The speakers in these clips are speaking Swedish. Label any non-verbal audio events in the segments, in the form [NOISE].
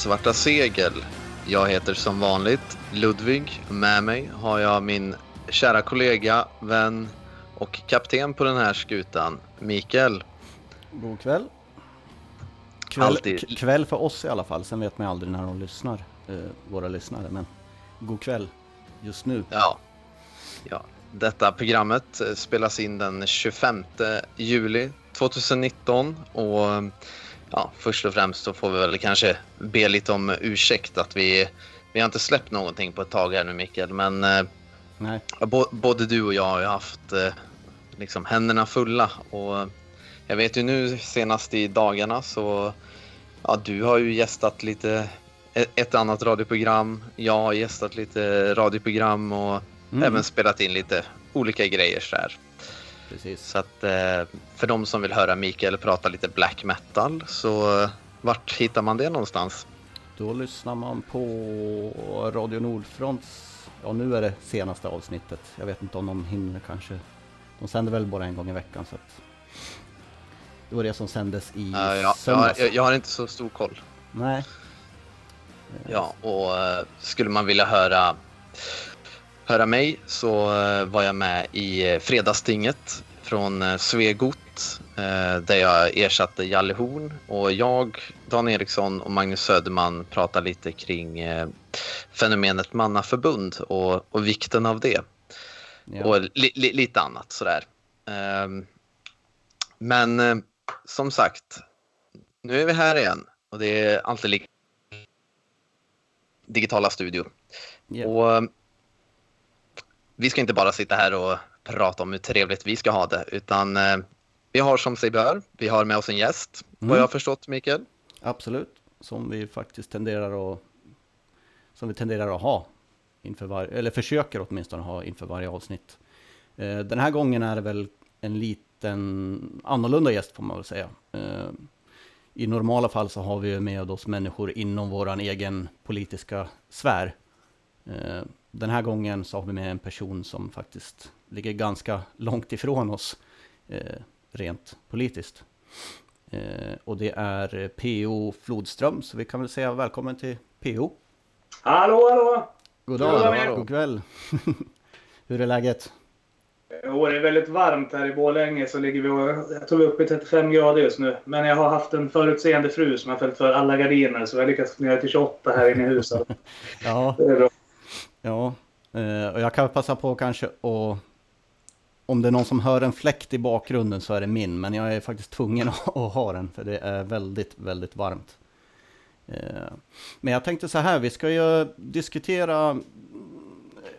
Svarta Segel. Jag heter som vanligt Ludvig. Med mig har jag min kära kollega, vän och kapten på den här skutan, Mikael. God kväll. Kväll, kväll för oss i alla fall, sen vet man ju aldrig när de lyssnar, eh, våra lyssnare. Men god kväll just nu. Ja. ja. Detta programmet eh, spelas in den 25 juli 2019 och ja, först och främst så får vi väl kanske be lite om ursäkt att vi, vi har inte släppt någonting på ett tag här nu Mikael, men eh, Nej, både du och jag har ju haft eh, liksom händerna fulla och jag vet ju nu senast i dagarna så ja, du har ju gästat lite ett, ett annat radioprogram, jag har gästat lite radioprogram och Mm. även spelat in lite olika grejer så här. Precis. Så att eh, för de som vill höra Mikael prata lite black metal så eh, vart hittar man det någonstans? Då lyssnar man på Radio Nordfronts, ja nu är det senaste avsnittet. Jag vet inte om de hinner kanske. De sänder väl bara en gång i veckan så att. Det var det som sändes i Eh, ja, söndags. jag, jag har inte så stor koll. Nej, Ja, och eh, skulle man vilja höra, höra mig så eh, var jag med i eh, Fredagstinget från eh, Svegot där jag ersatte Jalle Horn och jag, Dan Eriksson och Magnus Söderman pratar lite kring fenomenet mannaförbund och, och vikten av det ja. och li, li, lite annat sådär. Ehm, men som sagt, nu är vi här igen och det är alltid lika digitala studio. Ja. Och vi ska inte bara sitta här och prata om hur trevligt vi ska ha det, utan eh, vi har som sig bör, vi har med oss en gäst, vad Mm. jag har förstått Mikael. Absolut, som vi faktiskt tenderar att som vi tenderar att ha inför varje, eller försöker åtminstone ha inför varje avsnitt. Eh, Den här gången är det väl en liten annorlunda gäst får man väl säga. Eh, I normala fall så har vi med oss människor inom våran egen politiska sfär. Den här gången så har vi med en person som faktiskt ligger ganska långt ifrån oss eh, rent politiskt. Eh, och det är eh, PO Flodström, så vi kan väl säga välkommen till PO. Hallå, hallå! God dag, hallå. god kväll. [LAUGHS] Hur är läget? Jo, det är väldigt varmt här i Borlänge så ligger vi och, jag tror vi är uppe i 35 grader just nu. Men jag har haft en förutseende fru som har följt för alla gardiner så jag har lyckats få ner till 28 här inne i huset. [LAUGHS] Ja, Det är bra ja. Eh, och jag kan passa på kanske att om det är någon som hör en fläkt i bakgrunden så är det min, men jag är faktiskt tvungen [LAUGHS] att ha den för det är väldigt, väldigt varmt. Eh, men jag tänkte så här, vi ska ju diskutera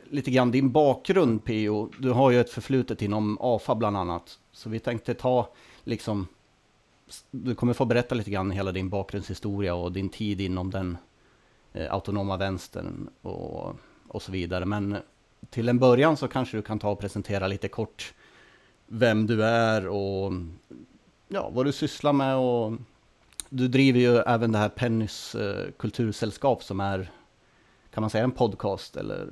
lite grann din bakgrund Pio. Du har ju ett förflutet inom AFA bland annat. Så vi tänkte ta liksom, du kommer få berätta lite grann hela din bakgrundshistoria och din tid inom den eh, autonoma vänstern och, och så vidare. Men till en början så kanske du kan ta och presentera lite kort vem du är och ja, vad du sysslar med och du driver ju även det här Pennys eh, kultursällskap som är, kan man säga en podcast eller?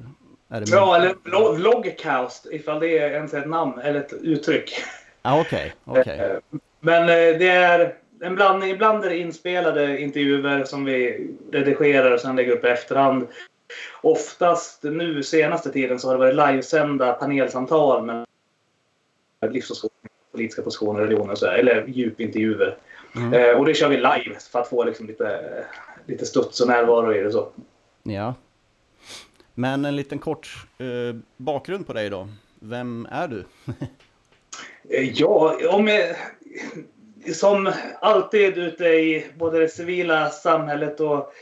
Är det Ja, eller vlog- vlogcast ifall det är ens ett namn eller ett uttryck. Ja, okej, okej. Eh, Men eh, det är en blandning. Ibland är det inspelade intervjuer som vi redigerar och sen lägger upp i efterhand. Oftast nu senaste tiden så har det varit livesända panelsamtal med livsåskådning, politiska positioner, religion och så, eller djupintervjuer. Mm. Eh, och det kör vi live för att få liksom lite, lite studs och närvaro i det. Så. Ja. Men en liten kort eh, bakgrund på dig då. Vem är du? [LAUGHS] Eh, Ja, om jag, som alltid ute i både det civila samhället och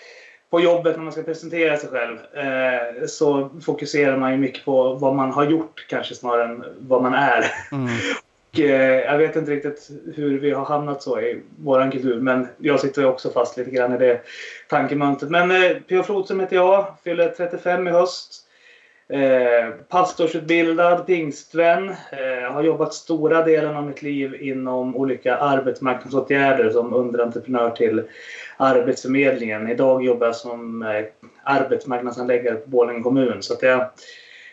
på jobbet när man ska presentera sig själv eh, så fokuserar man ju mycket på vad man har gjort kanske snarare än vad man är. Mm. [LAUGHS] Och, eh, jag vet inte riktigt hur vi har hamnat så i våran kultur men jag sitter också fast lite grann i det tankemönstret. Men eh, P.O. Flodström heter jag, fyller 35 i höst. Eh, pastorsutbildad pingstvän. Eh, har jobbat stora delen av mitt liv inom olika arbetsmarknadsåtgärder som underentreprenör till Arbetsförmedlingen. Idag jobbar jag som eh, arbetsmarknadsanläggare på Borlänge kommun. Så att jag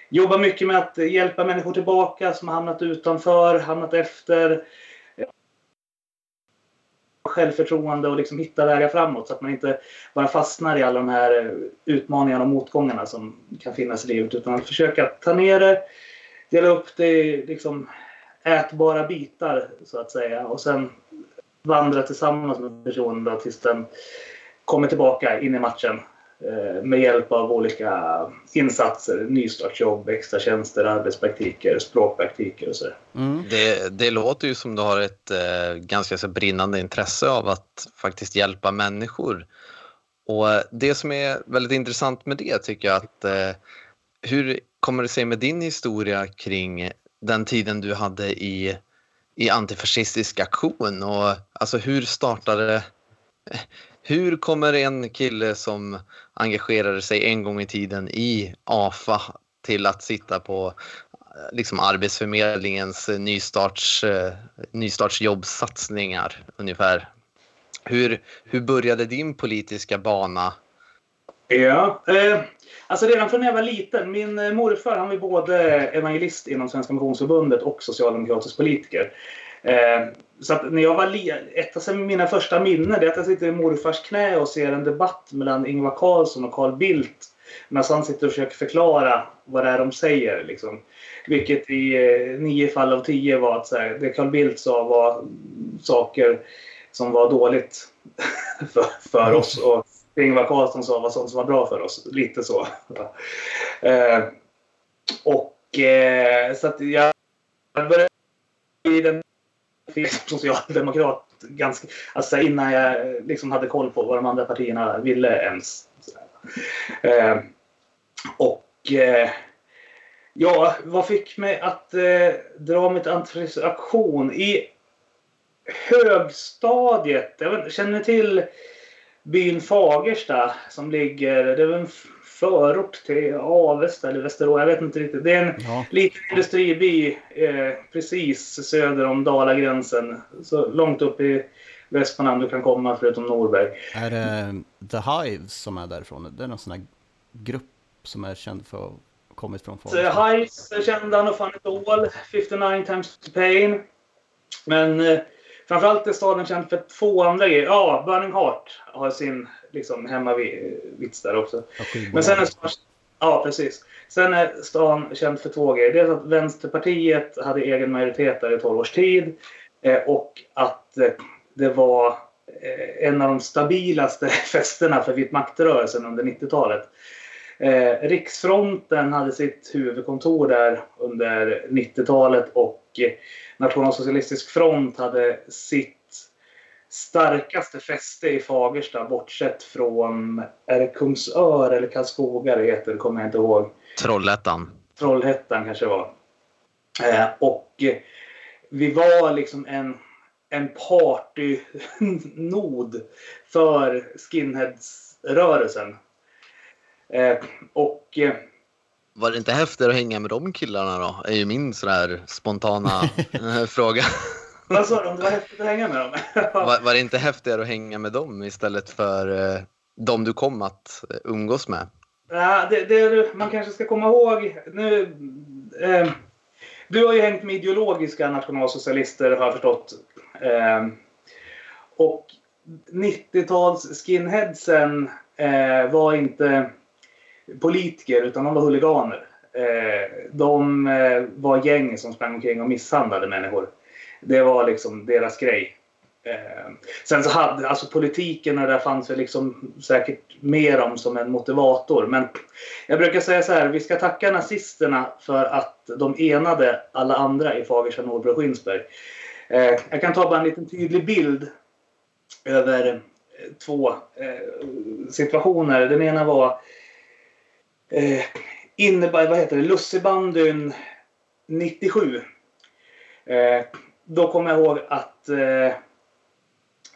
jobbar mycket med att hjälpa människor tillbaka som har hamnat utanför, hamnat efter självförtroende och liksom hitta vägar framåt så att man inte bara fastnar i alla de här eh, utmaningarna och motgångarna som kan finnas i livet utan att försöka ta ner det, dela upp det i liksom ätbara bitar så att säga och sen vandra tillsammans med personen tills den kommer tillbaka in i matchen med hjälp av olika insatser, nystartsjobb, extratjänster, arbetspraktiker, språkpraktiker och så. Mm. Det, det låter ju som du har ett eh, ganska så brinnande intresse av att faktiskt hjälpa människor. Och det som är väldigt intressant med det tycker jag att eh, hur kommer det sig med din historia kring den tiden du hade i, i antifascistisk aktion och alltså hur startade hur kommer en kille som engagerade sig en gång i tiden i AFA till att sitta på eh, liksom Arbetsförmedlingens eh, nystarts, eh, nystartsjobbsatsningar ungefär? Hur, hur började din politiska bana? Ja, eh, alltså redan från när jag var liten. Min morfar han var både evangelist inom Svenska Missionsförbundet och socialdemokratisk politiker. Eh, så när jag var ett av mina första minnen är att jag sitter i morfars knä och ser en debatt mellan Ingvar Carlsson och Carl Bildt. När han sitter och försöker förklara vad det är de säger. Liksom. Vilket i eh, nio fall av tio var att så här, det Carl Bildt sa var saker som var dåligt [LAUGHS] för, för oss. Och det Ingvar Carlsson sa var sånt som var bra för oss. Lite så. [LAUGHS] eh, och eh, så att jag började i den [LAUGHS] socialdemokrat ganska, alltså innan jag eh, liksom hade koll på vad de andra partierna ville ens. Eh, och eh, ja, vad fick mig att eh, dra mitt aktion? I högstadiet, jag känner till byn Fagersta som ligger, det är en förort till Avesta eller Västerås. Jag vet inte riktigt. Det är en ja. liten industriby eh, precis söder om Dalagränsen. Så långt upp i Västmanland du kan komma förutom Norberg. Är det The Hives som är därifrån? Det är någon sån här grupp som är känd för att ha kommit från Fagersta. Hives är kända, No Fun At All, 59 Times to Pain. Men eh, framförallt är staden känd för två andra grejer. Ja, Burning Heart har sin liksom, hemmavits där också. Men sen är stan, ja, precis. Sen är stan känd för två grejer. Dels att Vänsterpartiet hade egen majoritet där i 12 års tid eh, och att eh, det var eh, en av de stabilaste [LAUGHS] festerna för vitmaktrörelsen under 90-talet. Eh, Riksfronten hade sitt huvudkontor där under 90-talet och Nationalsocialistisk front hade sitt starkaste fäste i Fagersta bortsett från, är det Kungsör eller Karlskoga det heter, kommer jag inte ihåg. Trollhättan. Trollhättan kanske var. Eh, och eh, vi var liksom en, en partynod för skinheadsrörelsen. Eh, och eh, var det inte häftigt att hänga med de killarna då? är ju min sådär spontana [LAUGHS] eh, fråga. Vad sa du? Det var häftigt att hänga med dem? [LAUGHS] var, var det inte häftigare att hänga med dem istället för eh, de du kom att eh, umgås med? Ja, det, det, man kanske ska komma ihåg nu. Eh, du har ju hängt med ideologiska nationalsocialister har jag förstått. Eh, och 90-tals skinheadsen eh, var inte politiker utan de var huliganer. Eh, de eh, var gäng som sprang omkring och misshandlade människor. Det var liksom deras grej. Eh, sen så hade alltså politiken, där fanns väl liksom säkert mer om som en motivator. Men jag brukar säga så här, vi ska tacka nazisterna för att de enade alla andra i Fagersta, Norrby och Skinsberg. Eh, jag kan ta bara en liten tydlig bild över eh, två eh, situationer. Den ena var eh, innebär, vad heter det, lussebandyn 97. Eh, då kommer jag ihåg att eh,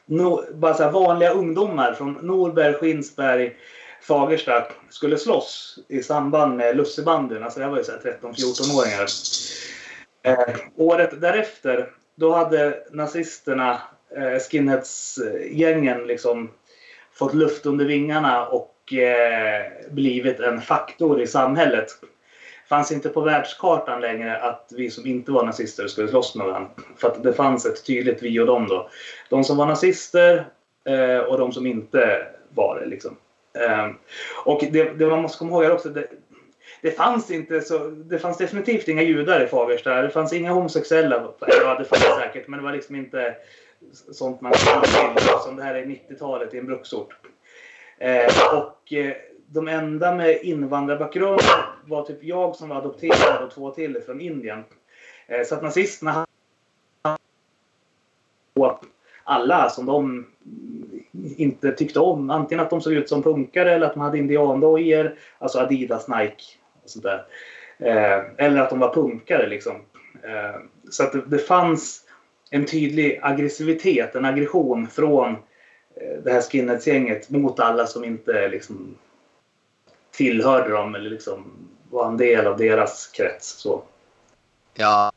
no, bara så vanliga ungdomar från Norberg, Skinsberg, Fagersta skulle slåss i samband med lussebandyn. Alltså jag var ju 13-14-åringar. Eh, året därefter, då hade nazisterna, eh, skinheadsgängen, liksom fått luft under vingarna och eh, blivit en faktor i samhället fanns inte på världskartan längre att vi som inte var nazister skulle slåss med varandra. För att det fanns ett tydligt vi och dem då. De som var nazister eh, och de som inte var det. Liksom. Eh, och det, det, man måste komma ihåg är också det, det fanns inte så, det fanns definitivt inga judar i Fagersta. Det fanns inga homosexuella. Ja, det fanns säkert, men det var liksom inte sånt man till som det här är 90-talet i en bruksort. Eh, och eh, de enda med invandrarbakgrund var typ jag som var adopterad och två till från Indien. Eh, så att nazisterna alla som de inte tyckte om. Antingen att de såg ut som punkare eller att de hade indiandojor, alltså Adidas, Nike och sånt där. Eh, eller att de var punkare liksom. Eh, så att det, fanns en tydlig aggressivitet, en aggression från det här skinheadsgänget mot alla som inte liksom tillhörde dem eller liksom var en del av deras krets. Så. Ja,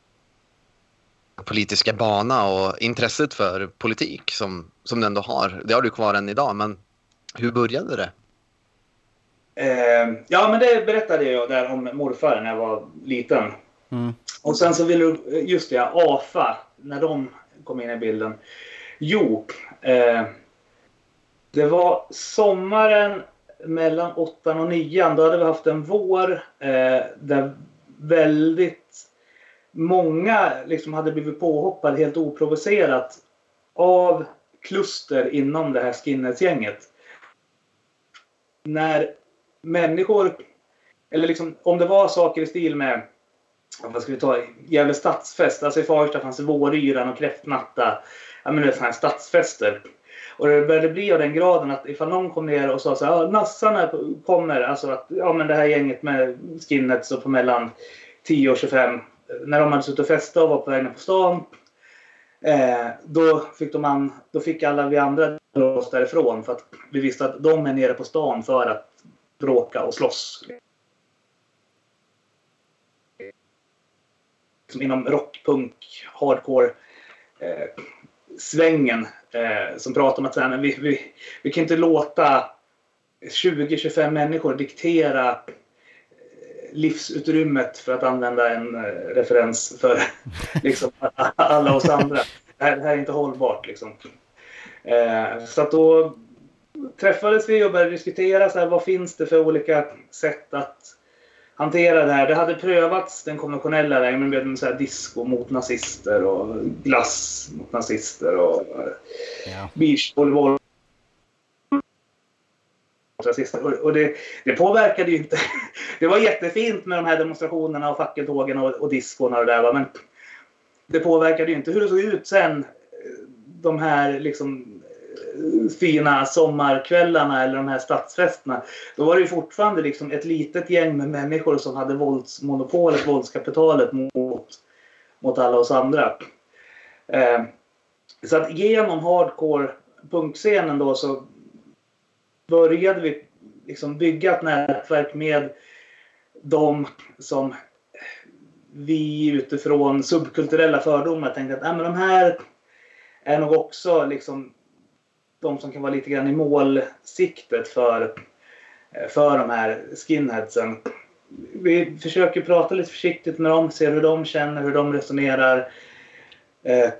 politiska bana och intresset för politik som, som du ändå har. Det har du kvar än idag, men hur började det? Eh, ja, men det berättade jag där om morfar när jag var liten. Mm. Och sen så vill du, just det, AFA, när de kom in i bilden. Jo, eh, det var sommaren mellan åttan och nian. Då hade vi haft en vår eh, där väldigt många liksom hade blivit påhoppade helt oprovocerat av kluster inom det här skinheadsgänget. När människor, eller liksom om det var saker i stil med vad ska vi ta, Gävle stadsfest. Alltså i Fagersta fanns det våryran och kräftnatta. Ja men det är sådana här stadsfester. Och det började bli av den graden att ifall någon kom ner och sa så här, ah, nassarna kommer, alltså att ja men det här gänget med skinheads och på mellan 10 och 25 när de hade suttit och festat och var på väg ner på stan. Eh, då, fick de an, då fick alla vi andra oss därifrån för att vi visste att de är nere på stan för att bråka och slåss. Som inom rock, punk, hardcore eh, svängen eh, som pratar om att här, vi, vi, vi kan inte låta 20-25 människor diktera eh, livsutrymmet för att använda en eh, referens för [LAUGHS] liksom, alla oss andra. Det här, det här är inte hållbart. Liksom. Eh, så att då träffades vi och började diskutera så här, vad finns det för olika sätt att hantera det här. Det hade prövats den konventionella vägen med så här disco mot nazister och glass mot nazister och ja. beachvolleyboll. Och det, det påverkade ju inte. [LAUGHS] Det var jättefint med de här demonstrationerna och fackeltågen och, och diskorna och det där. Men det påverkade ju inte hur det såg ut sen. De här liksom fina sommarkvällarna eller de här stadsfesterna. Då var det ju fortfarande liksom ett litet gäng med människor som hade våldsmonopolet, våldskapitalet mot, mot alla oss andra. Eh, så att genom hardcore punkscenen då så började vi liksom bygga ett nätverk med de som vi utifrån subkulturella fördomar tänkte att äh, men de här är nog också liksom de som kan vara lite grann i målsiktet för, för de här skinheadsen. Vi försöker prata lite försiktigt med dem, se hur de känner, hur de resonerar. Eh,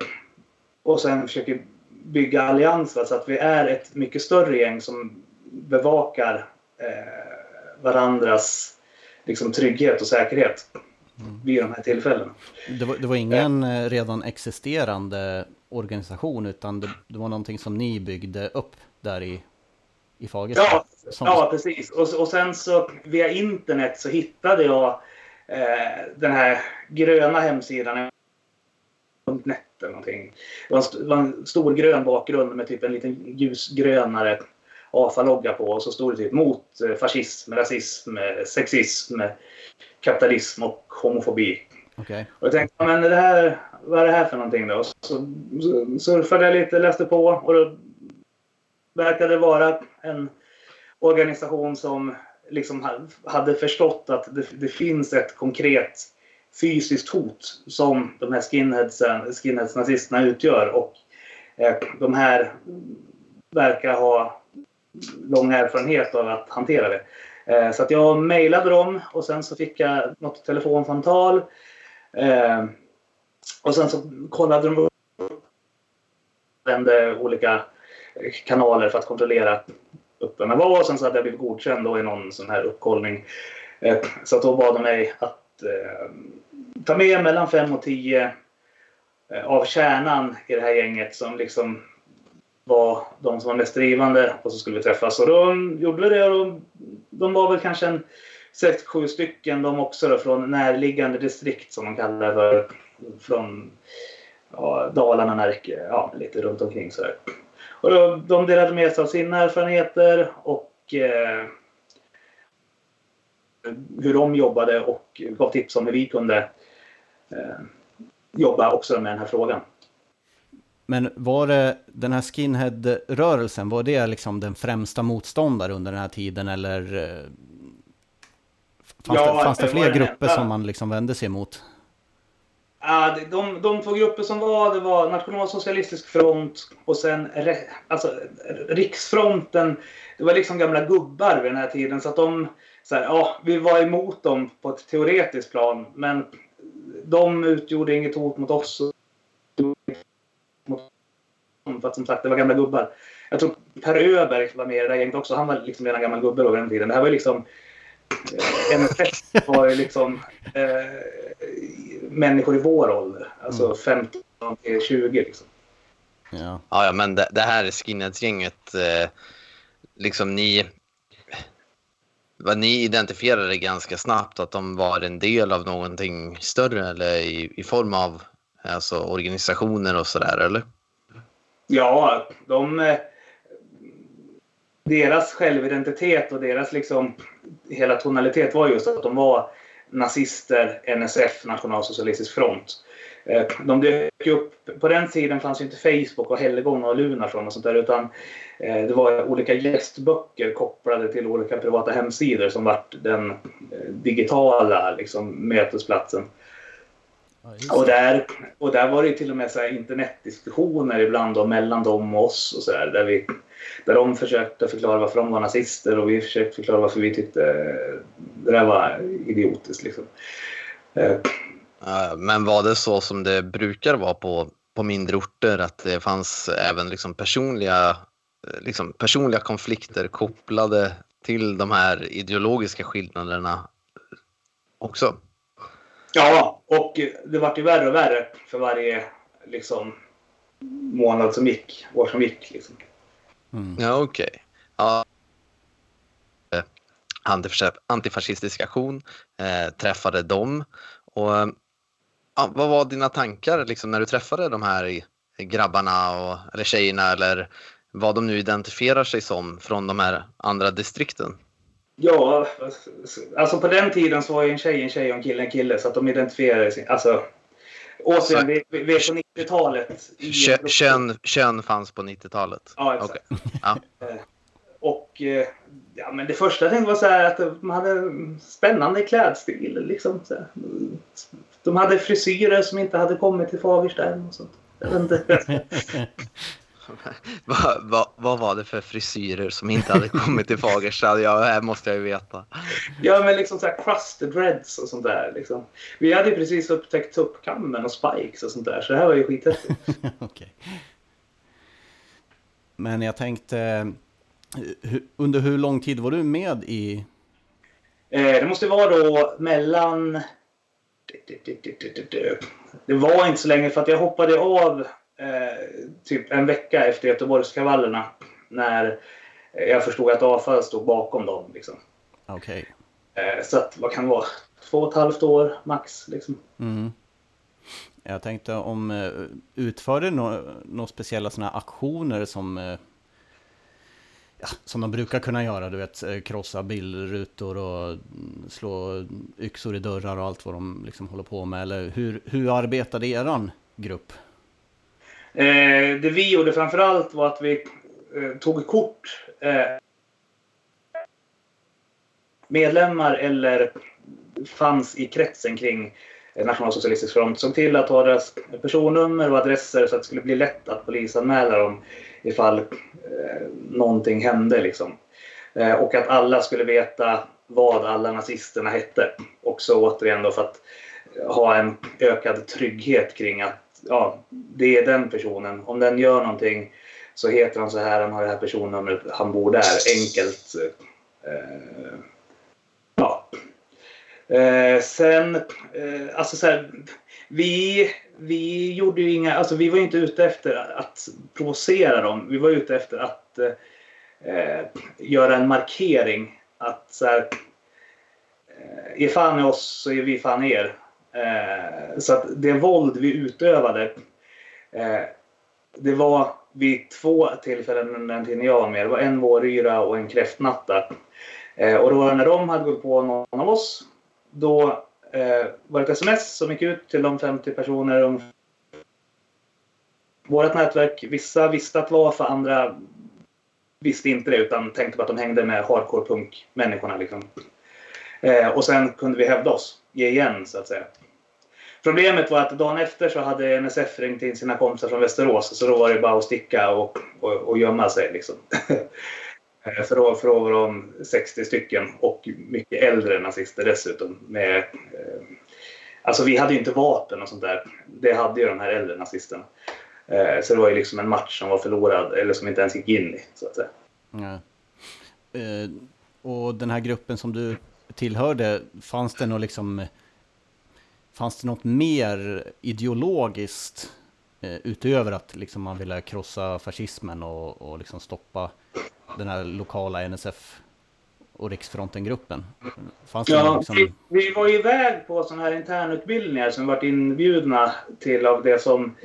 och sen försöker bygga allianser så att vi är ett mycket större gäng som bevakar eh, varandras liksom, trygghet och säkerhet mm. vid de här tillfällena. Det var, det var ingen eh. redan existerande organisation utan det, det, var någonting som ni byggde upp där i, i Fagersta? Ja, som... ja precis. Och, och sen så via internet så hittade jag eh, den här gröna hemsidan .net eller någonting. Det var, en, det var en stor grön bakgrund med typ en liten ljusgrönare AFA-logga på och så stod det typ mot eh, fascism, rasism, sexism, kapitalism och homofobi. Okay. Och jag tänkte, men det här, vad är det här för någonting då? Så surfade jag lite, läste på och då verkade det vara en organisation som liksom hade förstått att det, det finns ett konkret fysiskt hot som de här skinheadsen, skinheads nazisterna utgör och eh, de här verkar ha lång erfarenhet av att hantera det. Eh, så att jag mejlade dem och sen så fick jag något telefonsamtal. Eh, och sen så kollade de upp vände olika kanaler för att kontrollera att upparna var och sen så hade jag blivit godkänd då i någon sån här uppkollning. Eh, så att då bad de mig att eh, ta med mellan 5 och 10 eh, av kärnan i det här gänget som liksom var de som var mest drivande och så skulle vi träffas. Och då gjorde vi det och de, de var väl kanske en 6-7 stycken de också då, från närliggande distrikt som de kallar det för. Från ja, Dalarna, Närke, ja, lite runt omkring sådär. Och då, de delade med sig av sina erfarenheter och eh, hur de jobbade och gav tips om hur vi kunde eh, jobba också med den här frågan. Men var det den här skinhead-rörelsen, var det liksom den främsta motståndare under den här tiden eller eh, fanns, ja, det, fanns det, fler grupper som man liksom vände sig mot? Ja, de, de två grupper som var, det var Nationalsocialistisk front och sen alltså, Riksfronten. Det var liksom gamla gubbar vid den här tiden så att de, så här, ja, vi var emot dem på ett teoretiskt plan men de utgjorde inget hot mot oss. För att som sagt, det var gamla gubbar. Jag tror Per Öberg var med i det där gänget också. Han var liksom redan gammal gubbe då vid den tiden. Det här var liksom eh, NSS var ju liksom eh, människor i vår ålder. Alltså mm. 15 till 20 liksom. Ja, ja, men det, det här skinheadsgänget, eh, liksom ni, vad ni identifierade ganska snabbt att de var en del av någonting större eller i, i form av alltså, organisationer och sådär, eller? Ja, de... Eh, deras självidentitet och deras liksom hela tonalitet var just att de var nazister, NSF, Nationalsocialistisk front. Eh, de dök upp, på den tiden fanns ju inte Facebook och Helgon och Lunarsson och sånt där utan eh, det var olika gästböcker kopplade till olika privata hemsidor som vart den eh, digitala liksom, mötesplatsen. Ja, och, där, och där var det till och med så internetdiskussioner ibland då, mellan dem och oss och så där, där vi där de försökte förklara varför de var nazister och vi försökte förklara varför vi tyckte det där var idiotiskt. Liksom. Eh, men var det så som det brukar vara på, på mindre orter att det fanns även liksom personliga, liksom personliga konflikter kopplade till de här ideologiska skillnaderna också? Ja, och det vart ju värre och värre för varje liksom, månad som gick, år som gick. Liksom. Mm. Ja, okej. Okay. Ja. Antifascistisk aktion, eh, träffade dem. Och, ja, vad var dina tankar liksom, när du träffade de här grabbarna och, eller tjejerna eller vad de nu identifierar sig som från de här andra distrikten? Ja, alltså på den tiden så var ju en tjej en tjej och en kille en kille så att de identifierade sig. Alltså, återigen, vi, vi är på 90-talet. Kön, kön fanns på 90-talet? Ja, exakt. Okay. Ja. Eh, och eh, ja, men det första jag tänkte var så här att de hade spännande klädstil. Liksom, så här. De hade frisyrer som inte hade kommit till Fagersta. Och sånt. Jag vet inte. [LAUGHS] [LAUGHS] [LAUGHS] vad, vad, vad var det för frisyrer som inte hade kommit till Fagersta? Ja, det här måste jag ju veta. Ja, men liksom så här crusted dreads och sånt där. Liksom. Vi hade ju precis upptäckt tuppkammen och spikes och sånt där, så det här var ju skithäftigt. [LAUGHS] okay. Men jag tänkte, under hur lång tid var du med i? Eh, det måste vara då mellan... Det var inte så länge för att jag hoppade av eh, typ en vecka efter Göteborgskravallerna när jag förstod att AFA stod bakom dem. Liksom. Okay. Eh, så att, vad kan det vara? Två och ett halvt år max. Liksom. Mm. Jag tänkte om eh, utförde några no speciella sådana aktioner som ja, som de brukar kunna göra, du vet, krossa bilrutor och slå yxor i dörrar och allt vad de liksom håller på med. Eller hur, hur arbetade eran grupp? Eh, det vi gjorde framförallt var att vi eh, tog kort. Eh, medlemmar eller fanns i kretsen kring Nationalsocialistisk front såg till att ha deras personnummer och adresser så att det skulle bli lätt att polisanmäla dem ifall eh, någonting hände. Liksom. Eh, och att alla skulle veta vad alla nazisterna hette. Också återigen då för att ha en ökad trygghet kring att ja, det är den personen. Om den gör någonting så heter han så här, han har det här personnumret, han bor där. Enkelt. Eh, ja. Eh, sen, eh, alltså så här, vi, vi gjorde ju inga, alltså vi var inte ute efter att provocera dem. Vi var ute efter att eh, göra en markering. Att så här, eh, är fan i oss så är vi fan i er. Eh, så att det våld vi utövade, eh, det var vid två tillfällen under den tiden jag var med. Det var en våryra och en kräftnatta. Eh, och då när de hade gått på någon av oss, då eh, var det ett sms som gick ut till de 50 personer. Vårt nätverk, vissa visste att det var för andra visste inte det utan tänkte på att de hängde med hardcore punk-människorna. Liksom. Eh, och sen kunde vi hävda oss, ge igen så att säga. Problemet var att dagen efter så hade NSF ringt in sina kompisar från Västerås så då var det bara att sticka och, och, och gömma sig. Liksom. [LAUGHS] Eh, för då, för då var de 60 stycken och mycket äldre nazister dessutom. Med, eh, alltså vi hade ju inte vapen och sånt där. Det hade ju de här äldre nazisterna. Eh, så det var ju liksom en match som var förlorad eller som inte ens gick in i så att säga. Ja. Eh, och den här gruppen som du tillhörde, fanns det något liksom Fanns det något mer ideologiskt eh, utöver att liksom, man ville krossa fascismen och, och liksom stoppa den här lokala NSF och Riksfronten-gruppen? ja, liksom... vi, vi var iväg på sådana här internutbildningar som varit inbjudna till av det som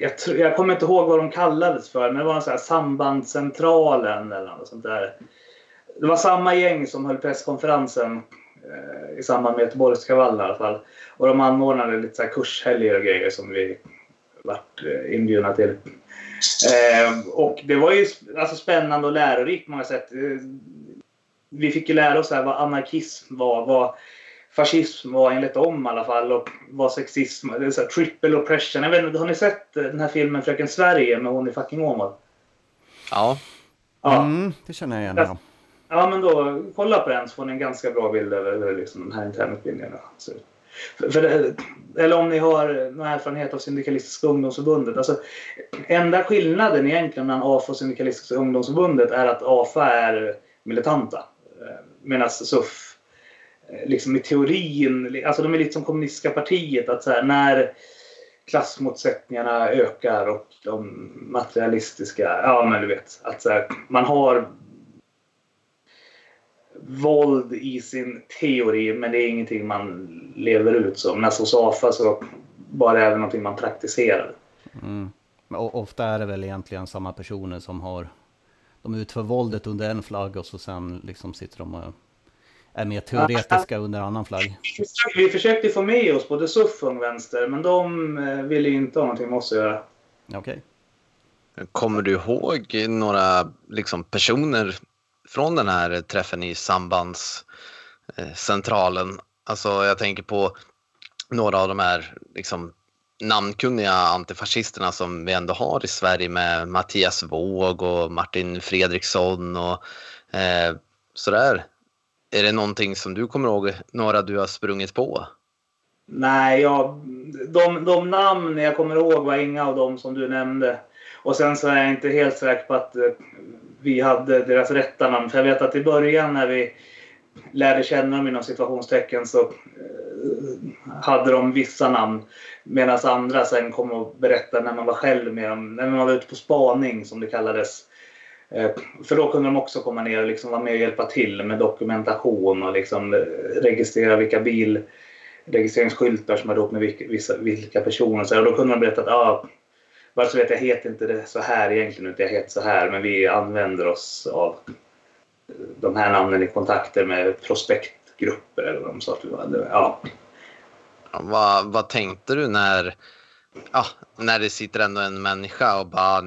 jag, jag kommer inte ihåg vad de kallades för, men det var en sån här sambandscentralen eller något sånt där. Det var samma gäng som höll presskonferensen eh, i samband med Göteborgskravallen i alla fall. Och de anordnade lite så här kurshelger och grejer som vi vart eh, inbjudna till. Eh, och det var ju alltså, spännande och lärorikt på många sätt. Eh, vi fick ju lära oss här vad anarkism var, vad fascism var enligt dem i alla fall och vad sexism det är så här, triple oppression. Jag vet inte, har ni sett den här filmen Fröken Sverige med hon i fucking Åmål? Ja. ja. Mm, det känner jag igen. Ja ja, men då kolla på den så får ni en ganska bra bild över hur liksom, de här internutbildningarna ser ut. För, för, eller om ni har någon erfarenhet av Syndikalistiska ungdomsförbundet. Alltså, enda skillnaden egentligen mellan AFA och Syndikalistiska ungdomsförbundet är att AFA är militanta. Eh, Medan SUF eh, liksom i teorin, alltså de är lite som kommunistiska partiet. att så här, när klassmotsättningarna ökar och de materialistiska, ja men du vet. Att så här, man har våld i sin teori men det är ingenting man lever ut som. När SOSAFA så var det även någonting man praktiserade. Mm. Och ofta är det väl egentligen samma personer som har de utför våldet under en flagg och så sen liksom sitter de och är mer teoretiska under annan flagg. Vi försökte få med oss både SUF och Vänster men de eh, ville inte ha någonting med oss att göra. Okej. Okay. Kommer du ihåg några liksom, personer från den här träffen i sambandscentralen. Alltså jag tänker på några av de här liksom, namnkunniga antifascisterna som vi ändå har i Sverige med Mattias Våg och Martin Fredriksson och eh, sådär. Är det någonting som du kommer ihåg, några du har sprungit på? Nej, ja, de, de namn jag kommer ihåg var inga av dem som du nämnde. Och sen så är jag inte helt säker på att eh, vi hade deras rätta namn. För jag vet att i början när vi lärde känna dem inom situationstecken så eh, hade de vissa namn. Medan andra sen kom och berättade när man var själv med dem. När man var ute på spaning som det kallades. Eh, för då kunde de också komma ner och liksom vara med och hjälpa till med dokumentation och liksom eh, registrera vilka bilregistreringsskyltar som hade ihop med vilka, vilka personer. Så då kunde de berätta att ah, bara så vet jag heter inte det så här egentligen utan jag heter så här men vi använder oss av eh, de här namnen i kontakter med prospektgrupper eller vad de sa att vi. Ja. ja vad, vad tänkte du när, ja, när det sitter ändå en människa och bara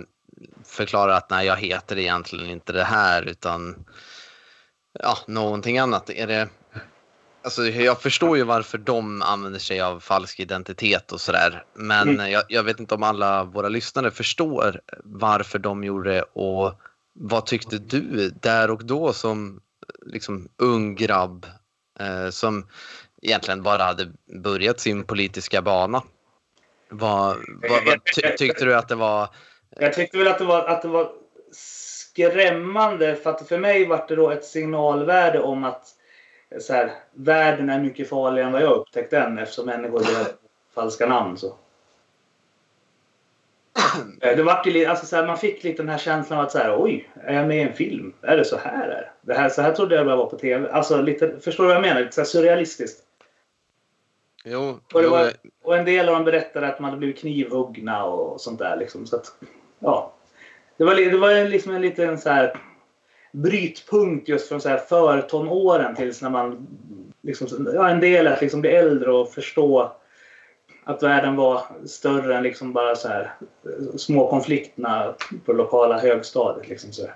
förklarar att nej jag heter egentligen inte det här utan ja, någonting annat. Är det, Alltså, jag förstår ju varför de använder sig av falsk identitet och sådär. Men mm. jag, jag, vet inte om alla våra lyssnare förstår varför de gjorde det och vad tyckte du där och då som liksom, ung grabb eh, som egentligen bara hade börjat sin politiska bana? Vad, vad, vad ty, tyckte du att det var? Jag tyckte väl att det var, att det var skrämmande för att för mig var det då ett signalvärde om att så här, världen är mycket farligare än vad jag upptäckte än eftersom människor har falska namn. Så. Eh, det var, alltså, så här, man fick lite den här känslan av att så här, oj, är jag med i en film? Är det så här? Det här så här trodde jag bara var på tv. Alltså, lite, förstår du vad jag menar? Lite så surrealistiskt. Jo, och, det var, och en del av dem berättade att man hade blivit knivhuggna och sånt där. Liksom, så att, ja. Det var, det var liksom en liten så här brytpunkt just från så här förtonåren tills när man liksom, ja, en del att liksom bli äldre och förstå att världen var större än liksom bara så här små konflikterna på lokala högstadiet. Liksom så.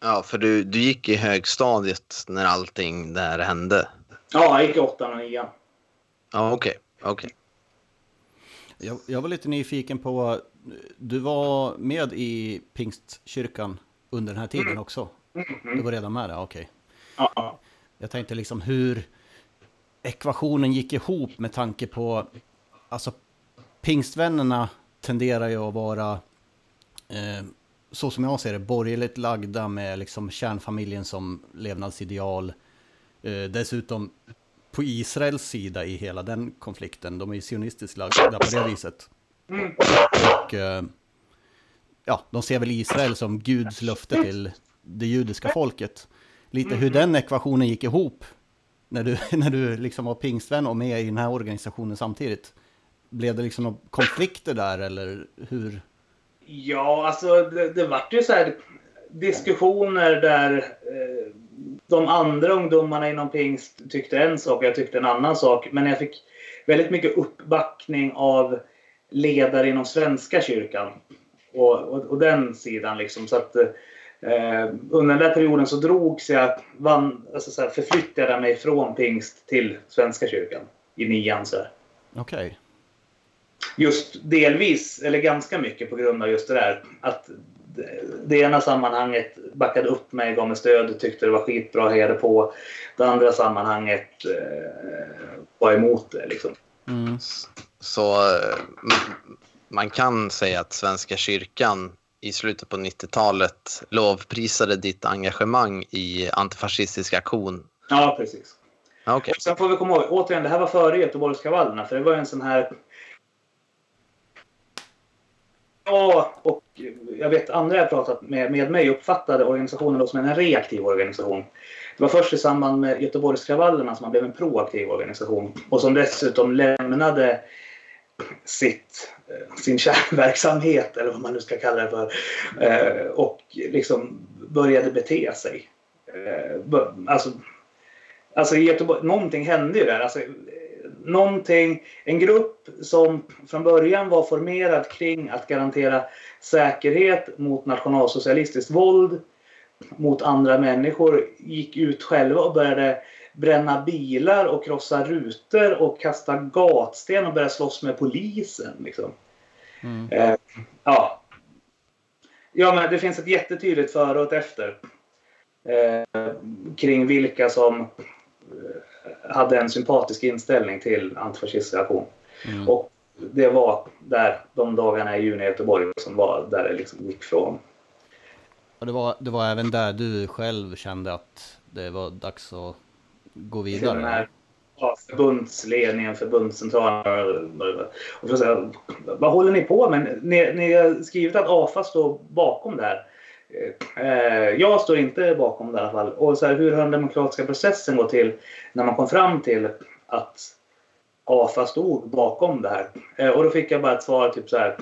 Ja, för du, du gick i högstadiet när allting där hände? Ja, jag gick i åttan och nian. Ja, okej. Okay. okay. Jag, jag var lite nyfiken på, du var med i Pingstkyrkan under den här tiden mm. också? Mm. Du var redan med där, okej. Okay. Ja. Jag tänkte liksom hur ekvationen gick ihop med tanke på, alltså pingstvännerna tenderar ju att vara, eh, så som jag ser det, borgerligt lagda med liksom kärnfamiljen som levnadsideal. Eh, dessutom på Israels sida i hela den konflikten. De är ju sionistiskt lagda på det viset. Mm. Och eh, ja, de ser väl Israel som Guds löfte till det judiska folket. Lite hur den ekvationen gick ihop när du, [LAUGHS] när du liksom var pingstvän och med i den här organisationen samtidigt. Blev det liksom några konflikter där eller hur? Ja, alltså det, det vart ju så här diskussioner där eh, de andra ungdomarna inom pingst tyckte en sak och jag tyckte en annan sak. Men jag fick väldigt mycket uppbackning av ledare inom Svenska kyrkan. Och, och, och den sidan liksom. Så att eh, under den där perioden så drogs jag, vann, alltså så här, förflyttade jag mig från pingst till Svenska kyrkan i nian. Okej. Okay. Just delvis, eller ganska mycket på grund av just det där. Att det ena sammanhanget backade upp mig, gav mig stöd, tyckte det var skitbra, hejade på. Det andra sammanhanget eh, var emot det. Liksom. Mm. Så eh, man kan säga att Svenska kyrkan i slutet på 90-talet lovprisade ditt engagemang i antifascistisk aktion? Ja, precis. Okay. sen får vi komma ihåg, återigen, det här var före Göteborgskravallerna, för det var en sån här Ja, och jag vet andra jag pratat med, med mig uppfattade organisationen som en reaktiv organisation. Det var först i samband med Göteborgskravallerna som man blev en proaktiv organisation och som dessutom lämnade sitt, Eh, sin kärnverksamhet, eller vad man nu ska kalla det för, eh, och liksom började bete sig. Eh, alltså, alltså i Göteborg, någonting hände ju där. Alltså, någonting, en grupp som från början var formerad kring att garantera säkerhet mot nationalsocialistiskt våld mot andra människor gick ut själva och började bränna bilar och krossa rutor och kasta gatsten och börja slåss med polisen. Liksom. Mm. Eh, ja. ja, men det finns ett jättetydligt före och ett efter eh, kring vilka som eh, hade en sympatisk inställning till antifascistisk aktion. Mm. Och det var där de dagarna i juni i Göteborg som var där det liksom gick från. Och det var, det var även där du själv kände att det var dags att gå vidare? Den här, ja, förbundsledningen, förbundscentralen. Och säga, vad håller ni på med? Ni, ni har skrivit att AFA står bakom det här. Eh, jag står inte bakom det i alla fall. Och så här, hur har den demokratiska processen gått till när man kom fram till att AFA stod bakom det här? Eh, och då fick jag bara ett svar typ så här.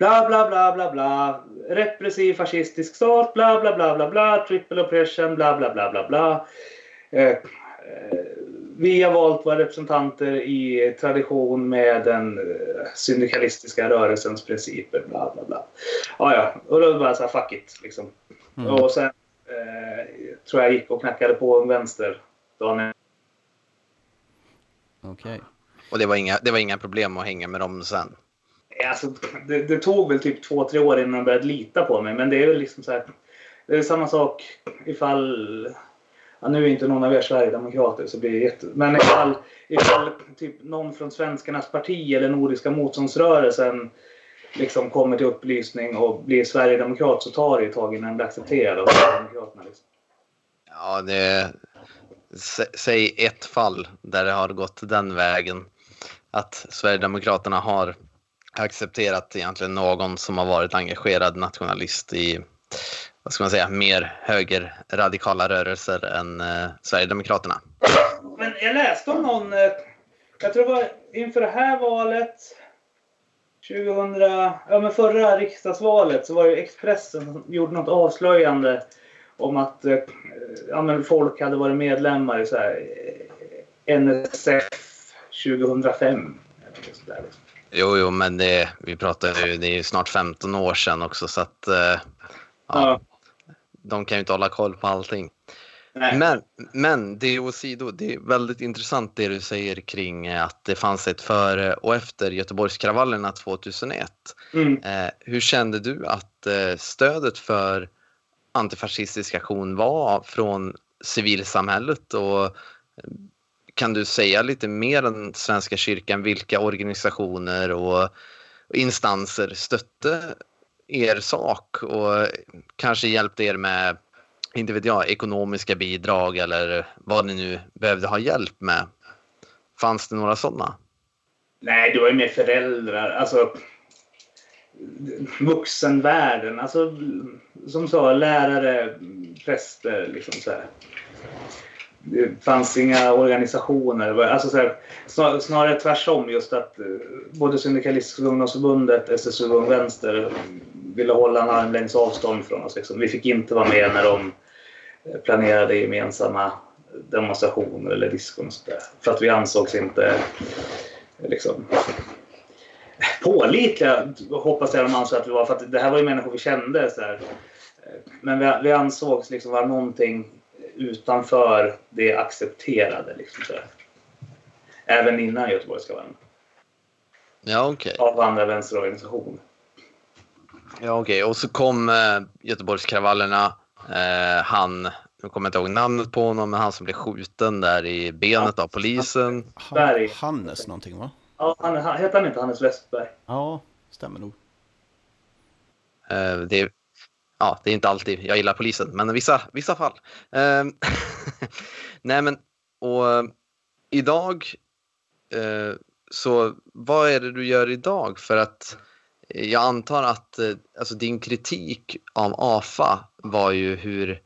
Eh, bla bla bla bla bla. Repressiv fascistisk stat, bla bla bla bla bla. Triple oppression, bla bla bla bla bla. Eh, eh, vi har valt våra representanter i tradition med den eh, syndikalistiska rörelsens principer. Bla, bla, bla. Ja, ja. Och då bara så här, fuck it. Liksom. Mm. Och sen eh, tror jag gick och knackade på en vänster Okej. Okay. Och det var, inga, det var inga problem att hänga med dem sen? Eh, alltså, det, det, tog väl typ två, tre år innan de började lita på mig. Men det är väl liksom så här. Det är samma sak ifall... Ja, nu är inte någon av er Sverigedemokrater så blir det jätte... Men ifall, ifall typ någon från Svenskarnas parti eller Nordiska motståndsrörelsen liksom kommer till upplysning och blir Sverigedemokrat så tar det ett tag innan det blir accepterat av Sverigedemokraterna. Liksom. Ja, det... Säg ett fall där det har gått den vägen. Att Sverigedemokraterna har accepterat egentligen någon som har varit engagerad nationalist i vad ska man säga, mer högerradikala rörelser än eh, Sverigedemokraterna. Men jag läste om någon, eh, jag tror det var inför det här valet 2000, ja men förra riksdagsvalet så var det Expressen som gjorde något avslöjande om att eh, ja, men folk hade varit medlemmar i så här, eh, NSF 2005. Liksom. Jo, jo, men det, vi pratar ju, det är ju snart 15 år sedan också så att eh, ja, ja. de kan ju inte hålla koll på allting. Men, men det åsido, det är väldigt intressant det du säger kring att det fanns ett före och efter Göteborgskravallerna 2001. Mm. Eh, hur kände du att eh, stödet för antifascistisk aktion var från civilsamhället och eh, kan du säga lite mer än Svenska kyrkan vilka organisationer och instanser stötte er sak och kanske hjälpte er med inte vet jag, ekonomiska bidrag eller vad ni nu behövde ha hjälp med. Fanns det några sådana? Nej, det var ju mer föräldrar. Alltså vuxenvärlden. Alltså, som sa, lärare, präster. Liksom så här. Det fanns inga organisationer. Alltså så här, snarare tvärtom. Just att eh, både Syndikalistiska ungdomsförbundet, SSU och Vänster ville hålla en armlängds avstånd från oss. Liksom. Vi fick inte vara med när de eh, planerade gemensamma demonstrationer eller diskon och sådär. För att vi ansågs inte eh, liksom, pålitliga, hoppas jag de ansåg att vi var. För att det här var ju människor vi kände. Så här. Men vi, vi ansågs liksom vara någonting utanför det accepterade. Liksom, så här. Även innan Göteborgskravallerna. Ja, okej. Okay. Av andra vänsterorganisationer. Ja, okej. Okay. Och så kom eh, Göteborgskravallerna. Eh, han, nu kommer jag inte ihåg namnet på honom, men han som blev skjuten där i benet ja. av polisen. Han, Hannes någonting va? Ja, han, han, heter han inte Hannes Westberg? Ja, stämmer nog. Eh, det, är, ja, det är inte alltid jag gillar polisen, men vissa, vissa fall. Eh, [LAUGHS] nej, men och idag eh, så vad är det du gör idag? För att eh, jag antar att eh, alltså din kritik av AFA var ju hur,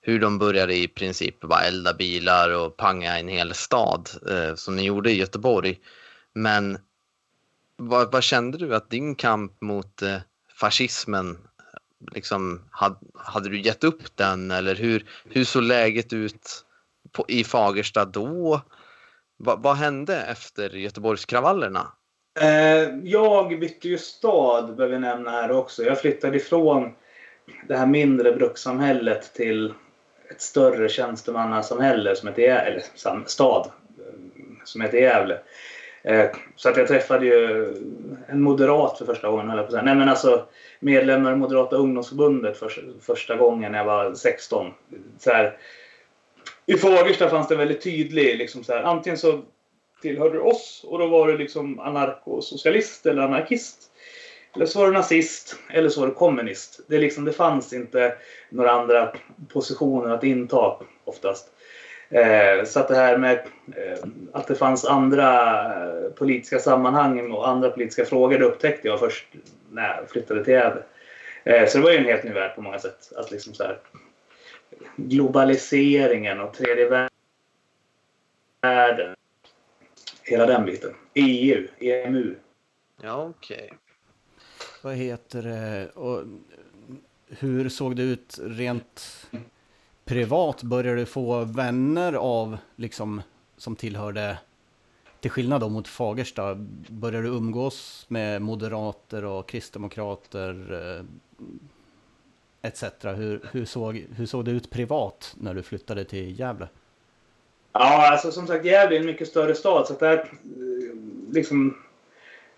hur de började i princip bara elda bilar och panga en hel stad eh, som ni gjorde i Göteborg. Men vad, vad, kände du att din kamp mot eh, fascismen, liksom, hade, hade du gett upp den eller hur, hur såg läget ut på, i Fagersta då? Va, vad hände efter Göteborgskravallerna? Eh, jag bytte ju stad, behöver vi nämna här också. Jag flyttade ifrån det här mindre brukssamhället till ett större tjänstemannasamhälle som heter, eller stad eh, som heter Gävle. Eh, så att jag träffade ju en moderat för första gången, höll jag på Nej men alltså medlemmar i Moderata ungdomsförbundet för, första gången när jag var 16. Så här, I Fagersta fanns det väldigt tydlig... liksom så här, antingen så tillhörde du oss och då var du liksom anarkosocialist eller anarkist. Eller så var du nazist eller så var du kommunist. Det, liksom, det fanns inte några andra positioner att inta oftast. Eh, så att det här med eh, att det fanns andra eh, politiska sammanhang och andra politiska frågor det upptäckte jag först när jag flyttade till Gävle. Eh, så det var ju en helt ny värld på många sätt. Att liksom så här, globaliseringen och tredje världen. Hela den biten. EU, EMU. Ja, okej. Okay. Vad heter det? Och hur såg det ut rent privat började du få vänner av, liksom, som tillhörde, till skillnad då mot Fagersta, började du umgås med moderater och kristdemokrater eh, etc. Hur, hur, såg, hur såg det ut privat när du flyttade till Gävle? Ja, alltså som sagt Gävle är en mycket större stad så att där eh, liksom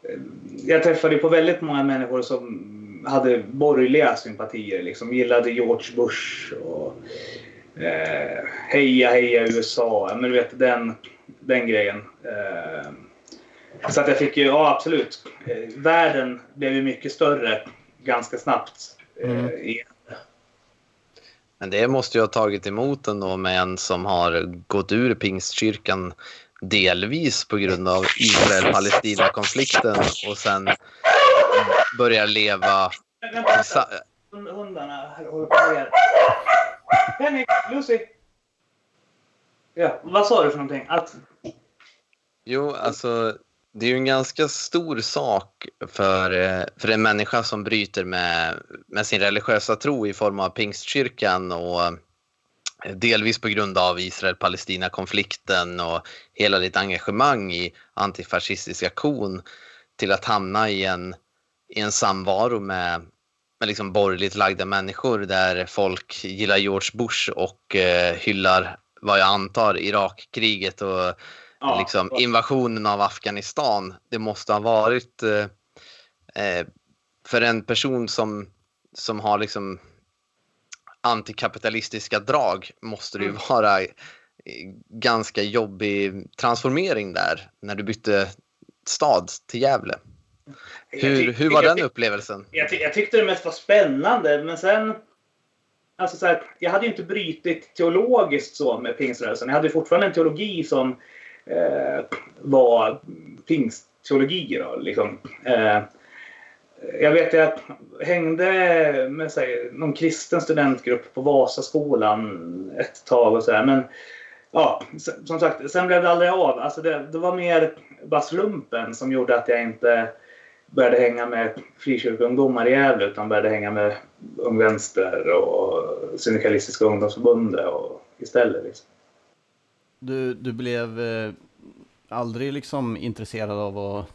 eh, jag träffade på väldigt många människor som hade borgerliga sympatier. Liksom, gillade George Bush och eh, heja heja USA. Men du vet den, den grejen. Eh, så att jag fick ju, ja absolut. Eh, världen blev ju mycket större ganska snabbt. Eh, mm. Men det måste ju ha tagit emot ändå med en som har gått ur pingstkyrkan delvis på grund av Israel-Palestina-konflikten och sen börjar leva... Vänta, hundarna håller på ner. Henrik, Lucy. Ja, vad sa du för någonting? Att... Jo, alltså det är ju en ganska stor sak för, eh, för en människa som bryter med, med sin religiösa tro i form av pingstkyrkan och eh, delvis på grund av Israel-Palestina-konflikten och hela ditt engagemang i antifascistisk aktion till att hamna i en, i en samvaro med, med liksom borgerligt lagda människor där folk gillar George Bush och eh, hyllar vad jag antar Irakkriget och ja, liksom, invasionen av Afghanistan. Det måste ha varit eh, eh, för en person som, som har liksom antikapitalistiska drag måste det ju mm. vara ganska jobbig transformering där när du bytte stad till Gävle. Hur, hur var den upplevelsen? Jag, jag, tyckte det mest var spännande, men sen... Alltså så här, jag hade ju inte brytit teologiskt så med pingströrelsen. Jag hade fortfarande en teologi som eh, var pingstteologi. Då, liksom. Eh, jag vet att jag hängde med sig, någon kristen studentgrupp på Vasaskolan ett tag och sådär. Men ja, som sagt, sen blev det aldrig av. Alltså det, det var mer bara slumpen som gjorde att jag inte började hänga med frikyrkoungdomar i Gävle utan började hänga med Ung Vänster och Syndikalistiska ungdomsförbundet och istället. Liksom. Du, du blev eh, aldrig liksom intresserad av att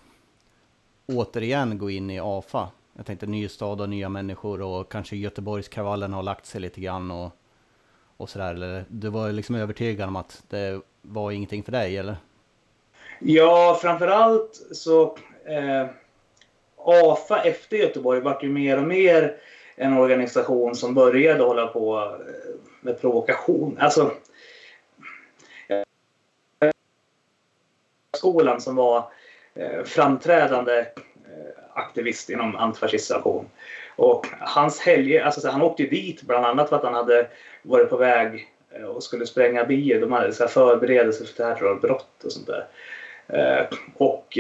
återigen gå in i AFA? Jag tänkte ny stad och nya människor och kanske Göteborgskravallen har lagt sig lite grann och, och sådär. Du var liksom övertygad om att det var ingenting för dig, eller? Ja, framförallt så eh, AFA efter Göteborg vart ju mer och mer en organisation som började hålla på eh, med provokation. Alltså, eh, skolan som var eh, framträdande aktivist inom antifascistaktion. Och hans helger, alltså han åkte dit bland annat för att han hade varit på väg och skulle spränga bier. De hade så här förberedelser för terrorbrott och sånt där. Och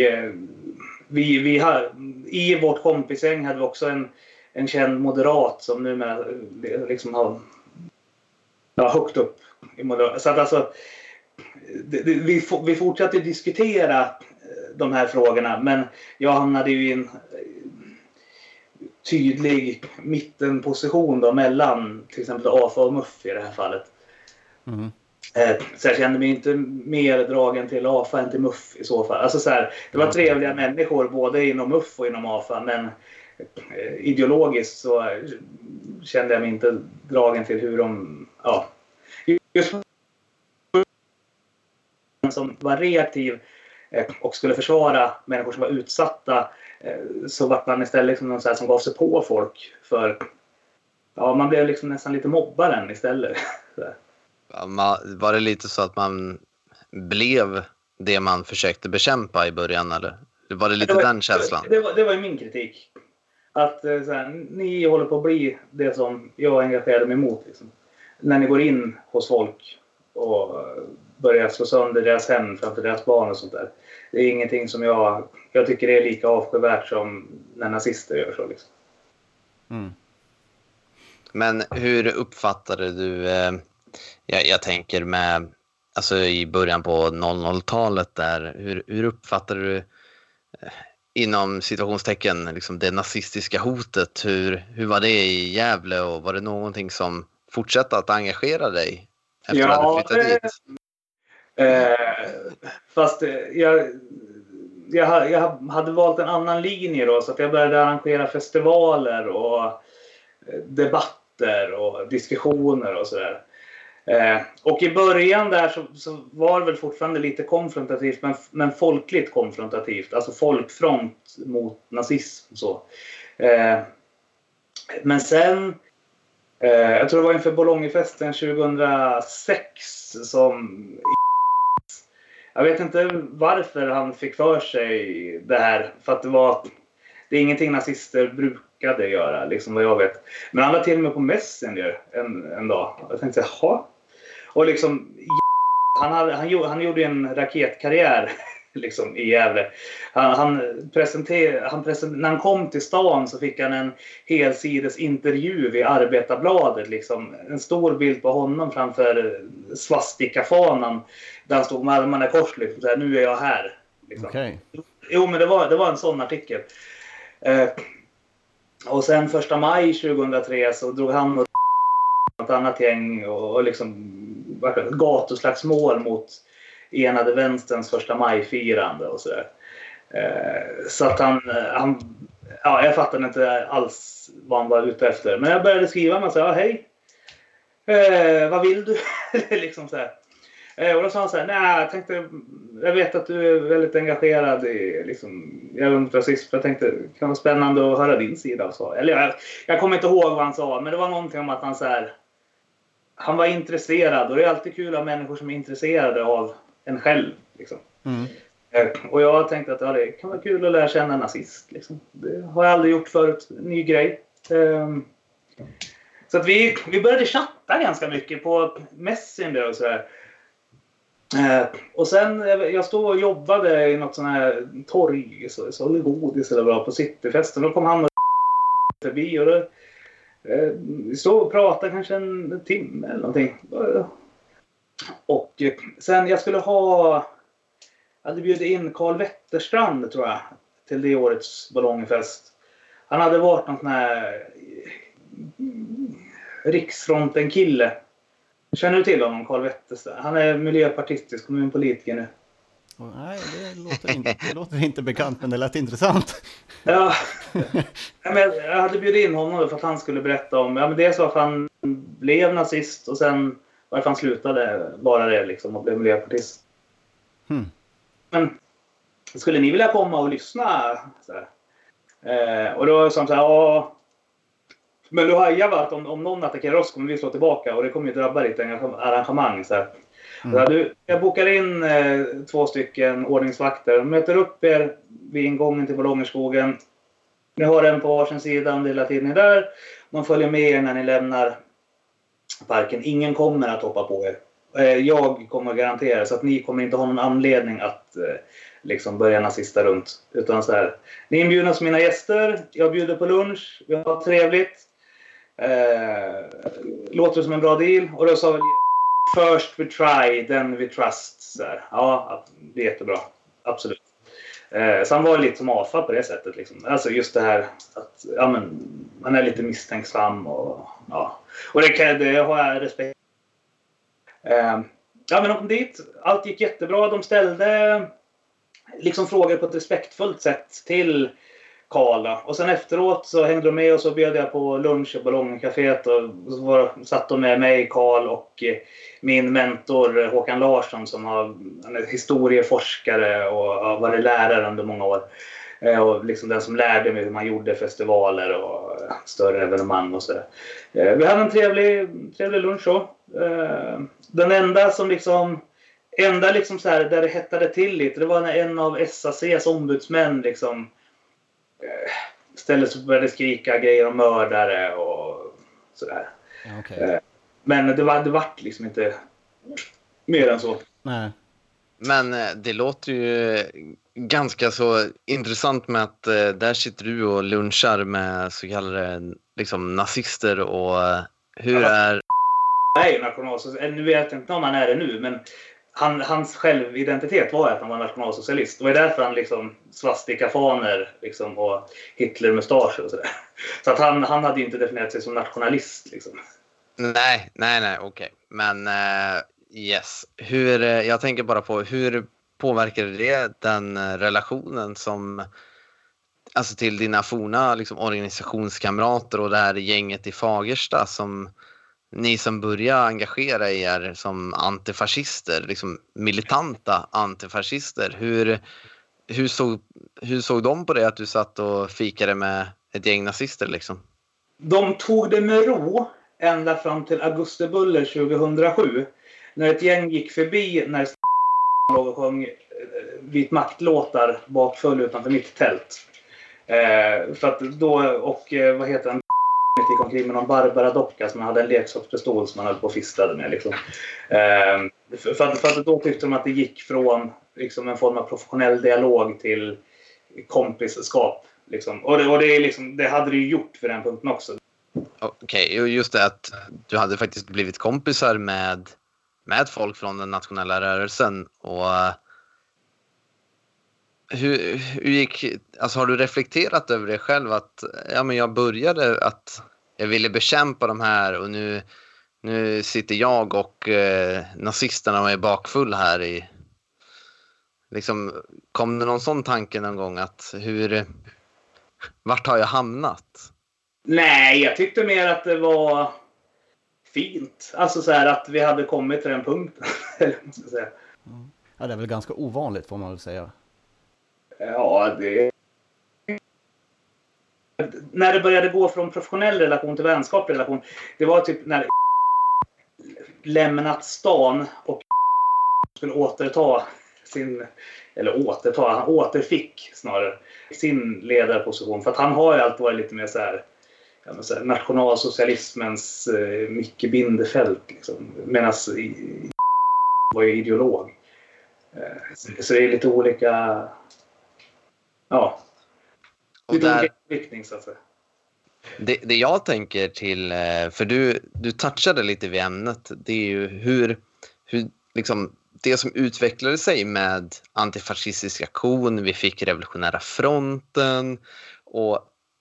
vi, vi har, i vårt kompisgäng hade vi också en, en känd moderat som numera eh, liksom har ja, högt upp i moderat. Så att alltså, vi, vi fortsatte diskutera eh, de här frågorna men jag hamnade ju i en eh, tydlig mittenposition då mellan till exempel AFA och MUF i det här fallet. Mm. Eh, så jag kände mig inte mer dragen till AFA än till MUF i så fall. Alltså så här, det var trevliga människor både inom MUF och inom AFA men ideologiskt så kände jag mig inte dragen till hur de... Ja, just som var reaktiv eh, och skulle försvara människor som var utsatta eh, så vart man istället liksom någon som gav sig på folk. För ja, man blev liksom nästan lite mobbaren istället. [LAUGHS] var det lite så att man blev det man försökte bekämpa i början eller? Var det lite det var, den känslan? Det var, det var min kritik. Att eh, så här, ni håller på att bli det som jag engagerade mig emot. Liksom. När ni går in hos folk och börja slå sönder deras hem framför deras barn och sånt där. Det är ingenting som jag... Jag tycker det är lika avskyvärt som när nazister gör så. Liksom. Mm. Men hur uppfattade du, eh, jag, jag, tänker med, alltså i början på 00-talet där, hur, hur uppfattade du eh, inom situationstecken liksom det nazistiska hotet? Hur, hur var det i Gävle och var det någonting som fortsatte att engagera dig efter ja, att du flyttat dit? Eh, fast eh, jag, jag, jag, hade valt en annan linje då så att jag började arrangera festivaler och eh, debatter och diskussioner och sådär. Eh, och i början där så, så, var det väl fortfarande lite konfrontativt, men, men folkligt konfrontativt. Alltså folkfront mot nazism. Så. Eh, men sen, eh, jag tror det var inför Bolognefesten 2006 som jag vet inte varför han fick för sig det här. För att det var... Det är ingenting nazister brukade göra, liksom vad jag vet. Men han var till och med på Messenger en, en dag. Jag tänkte, jaha? Och liksom... Han, hade, han, han gjorde en raketkarriär [LAUGHS] liksom, i Gävle. Han, han, presenter, han presenter, när han kom till stan så fick han en helsides intervju i Arbetarbladet. Liksom. En stor bild på honom framför svastikafanan där han stod med armarna i kors. Liksom, så här, nu är jag här. Liksom. Okay. Jo, men det var, det var en sån artikel. Eh, och sen första maj 2003 så drog han och ett annat gäng och, och liksom gatuslagsmål mot enade vänsterns första majfirande och sådär. Eh, så att han, eh, han, ja, jag fattade inte alls vad han var ute efter. Men jag började skriva och sa, ja, hej. Eh, vad vill du? [LAUGHS] liksom så här. Eh, och då sa han så här, nej, jag tänkte, jag vet att du är väldigt engagerad i liksom, ung rasism. Jag tänkte, det kan vara spännande att höra din sida. och Så. Eller jag, jag kommer inte ihåg vad han sa, men det var någonting om att han så här, han var intresserad och det är alltid kul att ha människor som är intresserade av en själv. Liksom. Mm. Eh, och jag tänkte att ja, det kan vara kul att lära känna en nazist. Liksom. Det har jag aldrig gjort förut. Ny grej. Um, så att vi, vi började chatta ganska mycket på Messenger och sådär. Uh, och sen, jag stod och jobbade i något sånt här torg, så, så godis eller bra på Cityfesten. Då kom han och [LAUGHS] förbi och då, Eh, vi stod och pratade kanske en timme eller någonting. Och eh, sen jag skulle ha... Jag hade bjudit in Karl Wetterstrand tror jag till det årets ballongfest. Han hade varit någon sån här eh, Riksfronten-kille. Känner du till honom, Karl Wetterstrand? Han är miljöpartistisk kommunpolitiker nu. Oh, nej, det låter, inte, det låter inte bekant, men det lät intressant ja, men jag hade bjudit in honom för att han skulle berätta om... Ja, men dels varför han blev nazist och sen varför han slutade vara det liksom och blev miljöpartist. Hmm. Men skulle ni vilja komma och lyssna? Eh, och då sa de så här, ja. Men du hajar va att om, om någon attackerar oss kommer vi slå tillbaka och det kommer ju drabba ditt arrangemang. Så här. Mm. du, jag bokar in eh, två stycken ordningsvakter. De möter upp er vid ingången till Ballongerskogen. Ni har en på varsin sida under hela tiden är där. De följer med er när ni lämnar parken. Ingen kommer att hoppa på er. Eh, jag kommer att garantera så att ni kommer inte ha någon anledning att eh, liksom börja nazista runt. Utan så här, ni är inbjudna som mina gäster. Jag bjuder på lunch. Vi har trevligt. Eh, låter som en bra deal. Och då sa vi First we try, then we trust. Så här. Ja, det är jättebra. Absolut. Eh, så han var lite som AFA på det sättet. Liksom. Alltså just det här att ja, men, man är lite misstänksam. Och, ja. och det, kan, det har jag respekt eh, Ja men de kom dit. Allt gick jättebra. De ställde liksom frågor på ett respektfullt sätt till Karl. Och sen efteråt så hängde de med och så bjöd jag på lunch på Ballongcaféet. Och så var, satt de med mig, Karl och eh, min mentor eh, Håkan Larsson som har, han är historieforskare och har varit lärare under många år. Eh, och liksom den som lärde mig hur man gjorde festivaler och större evenemang och sådär. Vi hade en trevlig, trevlig lunch då. Den enda som liksom enda liksom så här, där det hettade till lite, det var när en av SACs ombudsmän liksom Eh, sig och började skrika grejer om mördare och sådär. Okay. Eh, men det var, det vart liksom inte mer än så. Nej. Men eh, det låter ju ganska så intressant med att där sitter du och lunchar med så kallade liksom, nazister och hur ja, är... Nej, nationalsocialist. Nu vet jag inte om han är det nu, men han, hans självidentitet var att han var nationalsocialist. Det var därför han liksom svastikafaner liksom, och Hitlermustascher och sådär. Så att han, han hade inte definierat sig som nationalist. Liksom. Nej, nej, nej, okej. Okay. Men uh, yes, hur, eh, jag tänker bara på hur påverkar det den eh, relationen som alltså till dina forna liksom, organisationskamrater och det här gänget i Fagersta som ni som började engagera er som antifascister, liksom militanta antifascister, hur, hur, såg, hur såg de på det att du satt och fikade med ett gäng nazister liksom? De tog det med ro ända fram till Augustibuller 2007. När ett gäng gick förbi när låg och sjöng eh, Vit makt-låtar bakfull utanför mitt tält. Eh, för att då, och eh, vad heter han? Gick omkring med någon Barbara-docka som hade en leksakspistol som han höll på och fisslade med. Liksom. Eh, för, att, för att då tyckte de att det gick från liksom, en form av professionell dialog till kompisskap. Liksom. Och, det, och det, liksom, det hade det ju gjort för den punkten också. Okej, okay. just det att du hade faktiskt blivit kompisar med, med folk från den nationella rörelsen. Och hur, hur gick, alltså har du reflekterat över det själv att ja, men jag började att jag ville bekämpa de här och nu, nu sitter jag och eh, nazisterna och är bakfull här i... Liksom, kom det någon sån tanke någon gång att hur... Vart har jag hamnat? Nej, jag tyckte mer att det var fint. Alltså så här att vi hade kommit till den punkten. [LAUGHS] Eller ska säga. Ja, det är väl ganska ovanligt får man väl säga. Ja, det... När det började gå från professionell relation till vänskaplig relation. Det var typ när lämnat stan och skulle återta sin... Eller återta, han återfick snarare sin ledarposition. För att han har ju alltid varit lite mer så här, ja, så här nationalsocialismens eh, Micke Bindefeld. Liksom. Medan var ju ideolog. Eh, så, så det är lite olika ja, och där, riktning så att säga. Det, det jag tänker till, eh, för du, du touchade lite vid ämnet, det är ju hur, hur liksom, det som utvecklade sig med antifascistisk aktion, vi fick revolutionära fronten och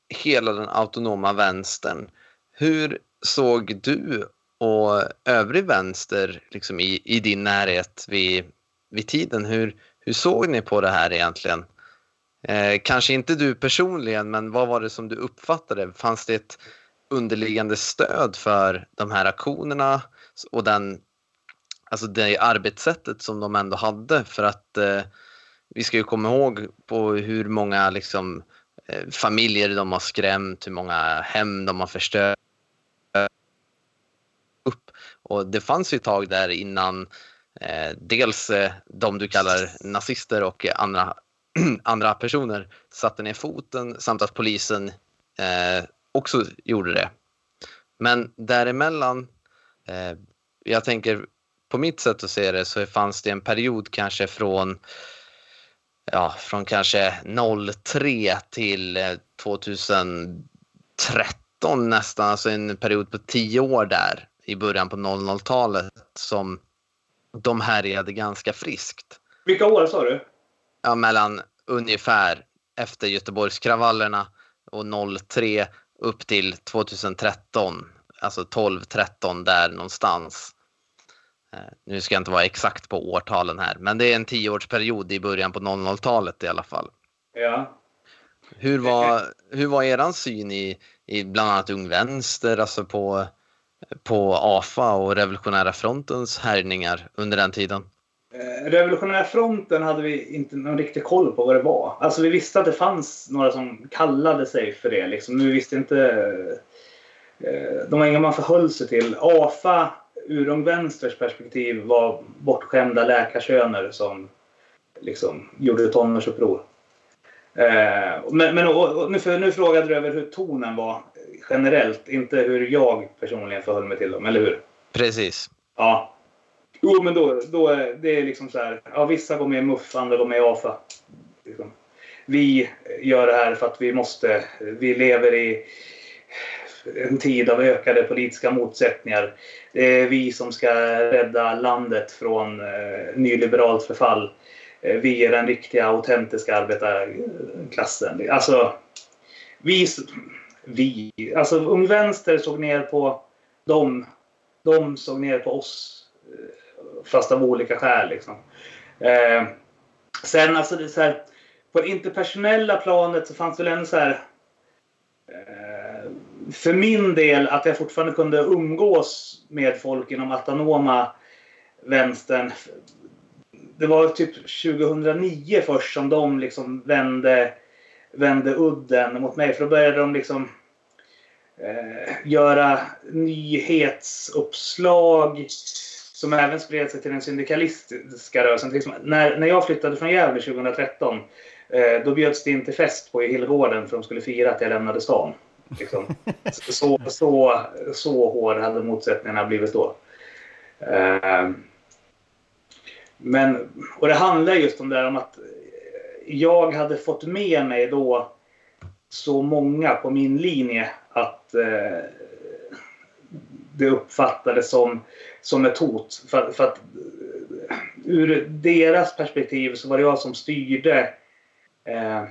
hela den autonoma vänstern. Hur såg du och övrig vänster liksom i, i din närhet vid, vid tiden? Hur, hur såg ni på det här egentligen? Eh, kanske inte du personligen, men vad var det som du uppfattade? Fanns det ett underliggande stöd för de här aktionerna och den, alltså det arbetssättet som de ändå hade? För att eh, vi ska ju komma ihåg på hur många liksom, eh, familjer de har skrämt, hur många hem de har förstört. Upp. Och det fanns ju ett tag där innan eh, dels eh, de du kallar nazister och andra [CLEARS THROAT] andra personer satte ner foten samt att polisen eh, också gjorde det. Men däremellan, eh, jag tänker på mitt sätt att se det så fanns det en period kanske från ja, från kanske 03 till eh, 2013 nästan, alltså en period på tio år där i början på 00-talet som de härjade ganska friskt. Vilka år sa du? Ja, mellan ungefär efter Göteborgskravallerna och 03 upp till 2013, alltså 12, 13 där någonstans. Eh, nu ska jag inte vara exakt på årtalen här, men det är en tioårsperiod i början på 00-talet i alla fall. Ja. Hur var, hur var eran syn i, i bland annat Ung Vänster, alltså på, på AFA och Revolutionära Frontens härjningar under den tiden? Eh, Revolutionära fronten hade vi inte någon riktig koll på vad det var. Alltså vi visste att det fanns några som kallade sig för det. Liksom. Men vi visste inte... Eh, de var inga man förhöll sig till. AFA ur Ung Vänsters perspektiv var bortskämda läkarsöner som liksom gjorde tonårsuppror. Eh, men men och, och, nu, nu frågade du över hur tonen var generellt, inte hur jag personligen förhöll mig till dem, eller hur? Precis. Ja. Jo, men då, då är det är liksom så här. Ja, vissa går med i MUF, andra går med i AFA. Liksom. Vi gör det här för att vi måste. Vi lever i en tid av ökade politiska motsättningar. Det är vi som ska rädda landet från eh, nyliberalt förfall. Eh, vi är den riktiga, autentiska arbetarklassen. Alltså, vi, vi, alltså Ung Vänster såg ner på dem. De såg ner på oss eh, fast av olika skäl. Liksom. Eh, sen alltså det så här, på det interpersonella planet så fanns det väl en så här... Eh, för min del att jag fortfarande kunde umgås med folk inom autonoma vänstern. Det var typ 2009 först som de liksom vände, vände udden mot mig. För då började de liksom eh, göra nyhetsuppslag som även spred sig till den syndikalistiska rörelsen. Liksom, när, när jag flyttade från Gävle 2013 eh, då bjöds det in till fest på Hillgården för de skulle fira att jag lämnade stan. Liksom. [LAUGHS] Så, så, så hård hade motsättningarna blivit då. Eh, men, och det handlar just om det där om att jag hade fått med mig då så många på min linje att eh, det uppfattades som, som ett hot. För, för att ur deras perspektiv så var det jag som styrde eh,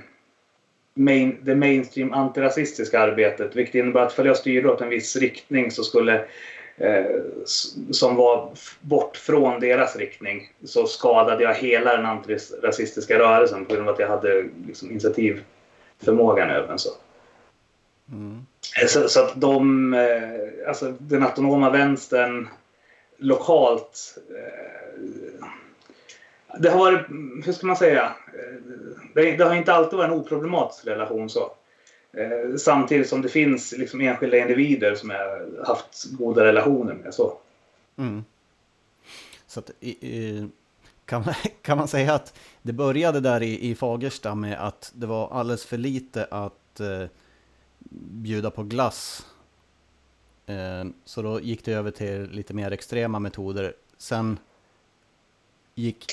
main, det mainstream antirasistiska arbetet. Vilket innebär att för jag styrde åt en viss riktning så skulle eh, som var bort från deras riktning så skadade jag hela den antirasistiska rörelsen på grund av att jag hade liksom, initiativförmågan över den. Så. Mm. Så, så, att de, eh, alltså den autonoma vänstern lokalt eh, det har varit, hur ska man säga, eh, det, har inte alltid varit en oproblematisk relation så. Eh, samtidigt som det finns liksom enskilda individer som jag haft goda relationer med. Så, mm. så att, kan, kan, [LAUGHS] kan man säga att det började där i, i Fagersta med att det var alldeles för lite att eh, bjuda på glass. Eh, så då gick det över till lite mer extrema metoder. Sen gick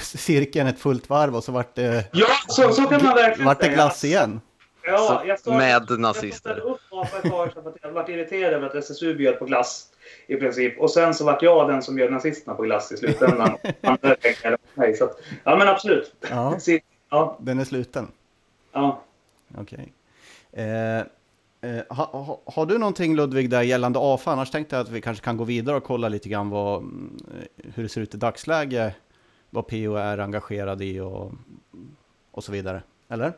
cirkeln ett fullt varv och så vart det... Ja, så, så kan man verkligen Vart det glass igen? Ja, jag stod, med nazister. Jag upp ett tag för att jag varit irriterad över att SSU bjöd på glass i princip. Och sen så vart jag den som bjöd nazisterna på glass i slutändan. [LAUGHS] mig, så att, ja men absolut. Ja, [LAUGHS] ja. Den är sluten? Ja. Okej. Okay. Eh, eh, ha, ha, har du någonting Ludvig där gällande AFA? Annars tänkte jag att vi kanske kan gå vidare och kolla lite grann vad, eh, hur det ser ut i dagsläge. Vad PO är engagerad i och, och så vidare. Eller?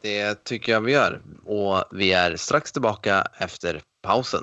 Det tycker jag vi gör. Och vi är strax tillbaka efter pausen.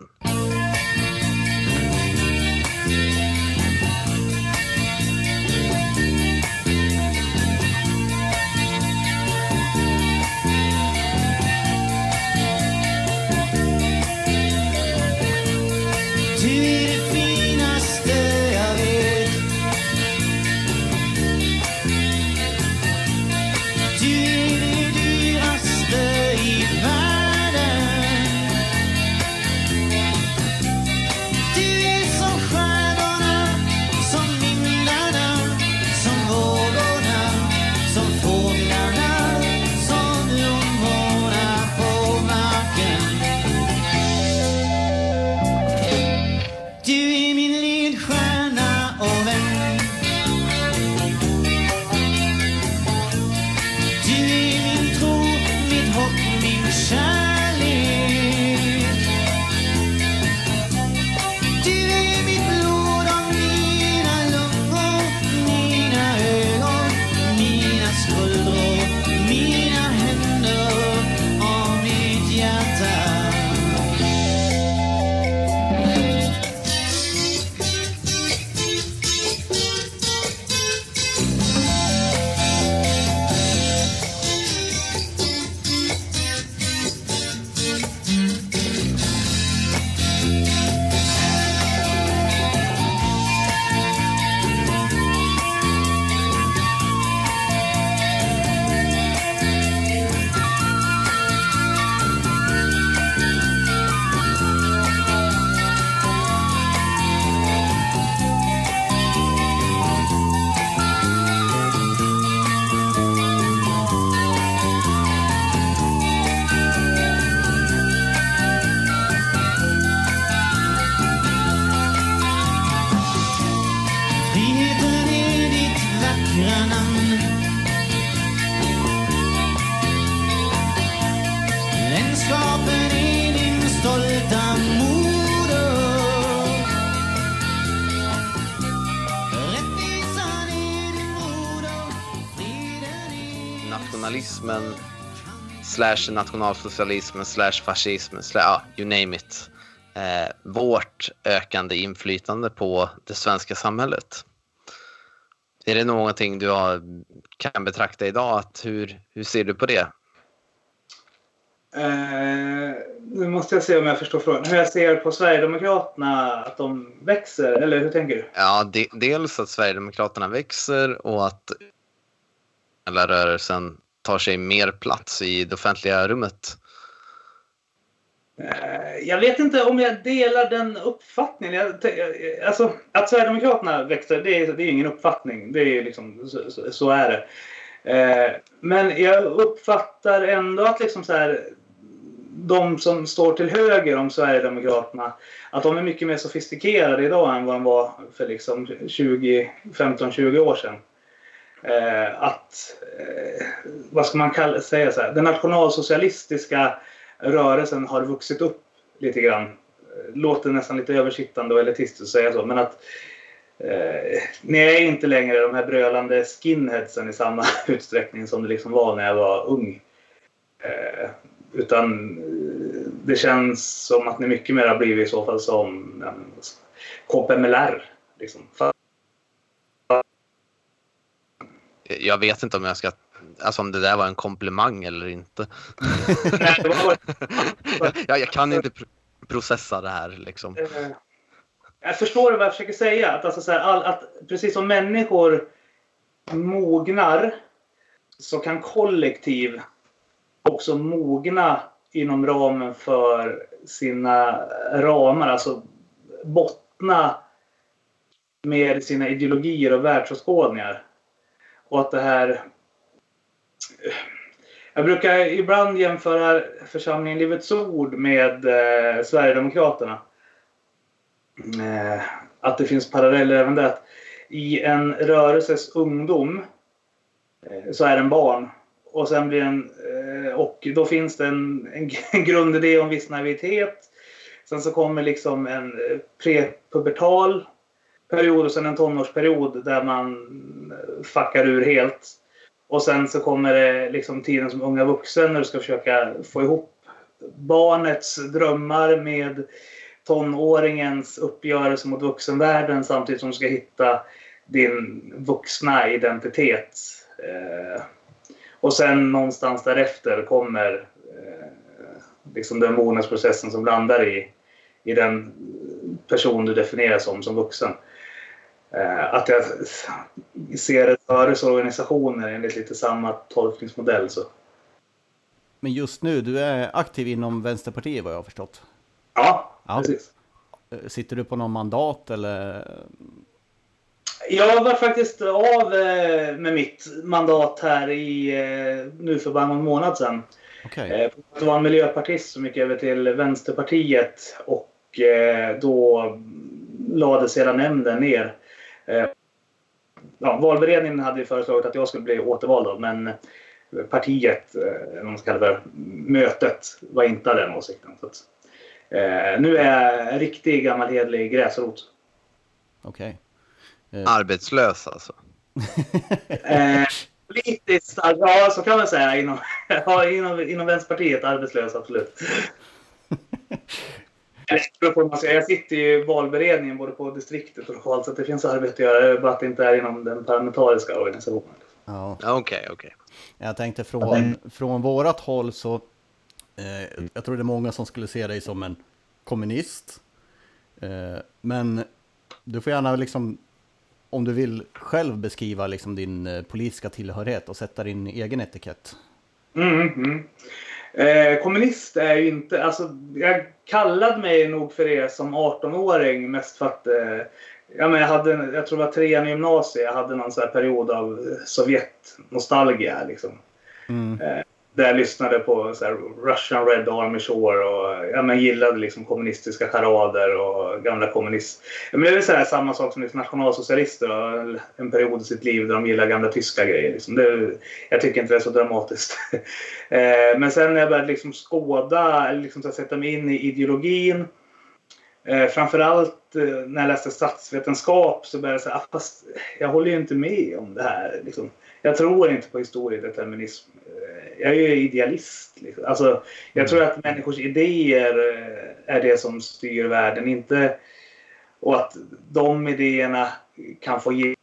nationalismen slash nationalsocialismen slash fascismen, slash, ja, you name it. Eh, vårt ökande inflytande på det svenska samhället. Är det någonting du har, kan betrakta idag? Att hur, hur ser du på det? Eh, nu måste jag se om jag förstår frågan. Hur jag ser på Sverigedemokraterna, att de växer? Eller hur tänker du? Ja, de, dels att Sverigedemokraterna växer och att hela rörelsen tar sig mer plats i det offentliga rummet. Eh, jag vet inte om jag delar den uppfattningen. Jag, alltså, att Sverigedemokraterna växer, det är, det är ingen uppfattning. Det är liksom, så, så är det. Eh, men jag uppfattar ändå att liksom så här, de som står till höger om Sverigedemokraterna, att de är mycket mer sofistikerade idag än vad de var för liksom 15-20 år sedan. Eh, att, eh, vad ska man kalla, säga så här, den nationalsocialistiska rörelsen har vuxit upp lite grann. Eh, låter nästan lite översittande och elitistiskt att säga så, men att eh, ni är inte längre de här brölande skinheadsen i samma [LAUGHS] utsträckning som det liksom var när jag var ung. Eh, utan eh, det känns som att ni mycket mer har blivit i så fall som KPMLR. Liksom. Jag vet inte om jag ska alltså om det där var en komplimang eller inte. [LAUGHS] jag, jag kan inte pr processa det här liksom. Eh, jag förstår vad jag försöker säga. Att, alltså, så här, all, att precis som människor mognar så kan kollektiv också mogna inom ramen för sina ramar. Alltså bottna med sina ideologier och världsåskådningar. Och att det här eh, jag brukar ibland jämföra församlingen Livets Ord med eh, Sverigedemokraterna. Eh, att det finns paralleller även där. I en rörelses ungdom eh, så är den barn. Och, sen blir en, eh, och då finns det en, en, [LAUGHS] grundidé om viss naivitet. Sen så kommer liksom en eh, prepubertal period och sen en tonårsperiod där man eh, fuckar ur helt. Och sen så kommer det liksom tiden som unga vuxen när du ska försöka få ihop barnets drömmar med tonåringens uppgörelse mot vuxenvärlden samtidigt som du ska hitta din vuxna identitet. Eh, och sen någonstans därefter kommer eh, liksom den mognadsprocessen som landar i, i den person du definierar som, som vuxen. Eh, att jag ser rörelseorganisationer enligt lite samma tolkningsmodell. Så. Men just nu, du är aktiv inom Vänsterpartiet vad jag har förstått? Ja, ja. precis. Eh, sitter du på någon mandat eller? Jag var faktiskt av eh, med mitt mandat här i, nu för bara någon månad sedan. Okay. Det var en miljöpartist som gick över till Vänsterpartiet och då lades hela nämnden ner. Eh, ja, valberedningen hade föreslagit att jag skulle bli återvald men partiet, eller vad man ska kalla det mötet, var inte av den åsikten. Så att, eh, nu är jag en riktig gammal hedlig gräsrot. Okej. Okay. Eh. Arbetslös alltså? [LAUGHS] eh, politiskt, ja så kan man säga. Inom, [LAUGHS] inom, inom Vänsterpartiet arbetslös, absolut. [LAUGHS] Jag sitter i valberedningen både på distriktet och lokalt så det finns arbete att göra. Bara att det inte är inom den parlamentariska organisationen. Ja, okej, okay, okej. Okay. Jag tänkte från, från vårat håll så eh, jag tror det är många som skulle se dig som en kommunist. Eh, men du får gärna liksom, om du vill själv beskriva liksom din eh, politiska tillhörighet och sätta din egen etikett. Mm, mm. Eh, kommunist är ju inte... Alltså, jag kallade mig nog för det som 18-åring mest för att eh, ja, men jag, hade, jag tror det var trean i gymnasiet. Jag hade någon så period av Sovjet-nostalgia. Liksom. Mm. Där jag lyssnade på så här, Russian Red Army Shore och ja, men gillade liksom kommunistiska charader och gamla kommunist... Ja, men det är så samma sak som liksom nationalsocialister och en period i sitt liv där de gillar gamla tyska grejer. Liksom. Det, jag tycker inte det är så dramatiskt. [LAUGHS] eh, men sen när jag började liksom skåda, liksom så sätta mig in i ideologin Eh, framförallt eh, när jag läste statsvetenskap så började jag säga ah, att jag håller ju inte med om det här. Liksom. Jag tror inte på historiedeterminism. Jag är idealist. Liksom. Alltså, jag tror att människors idéer eh, är det som styr världen. Inte, och att de idéerna kan få ge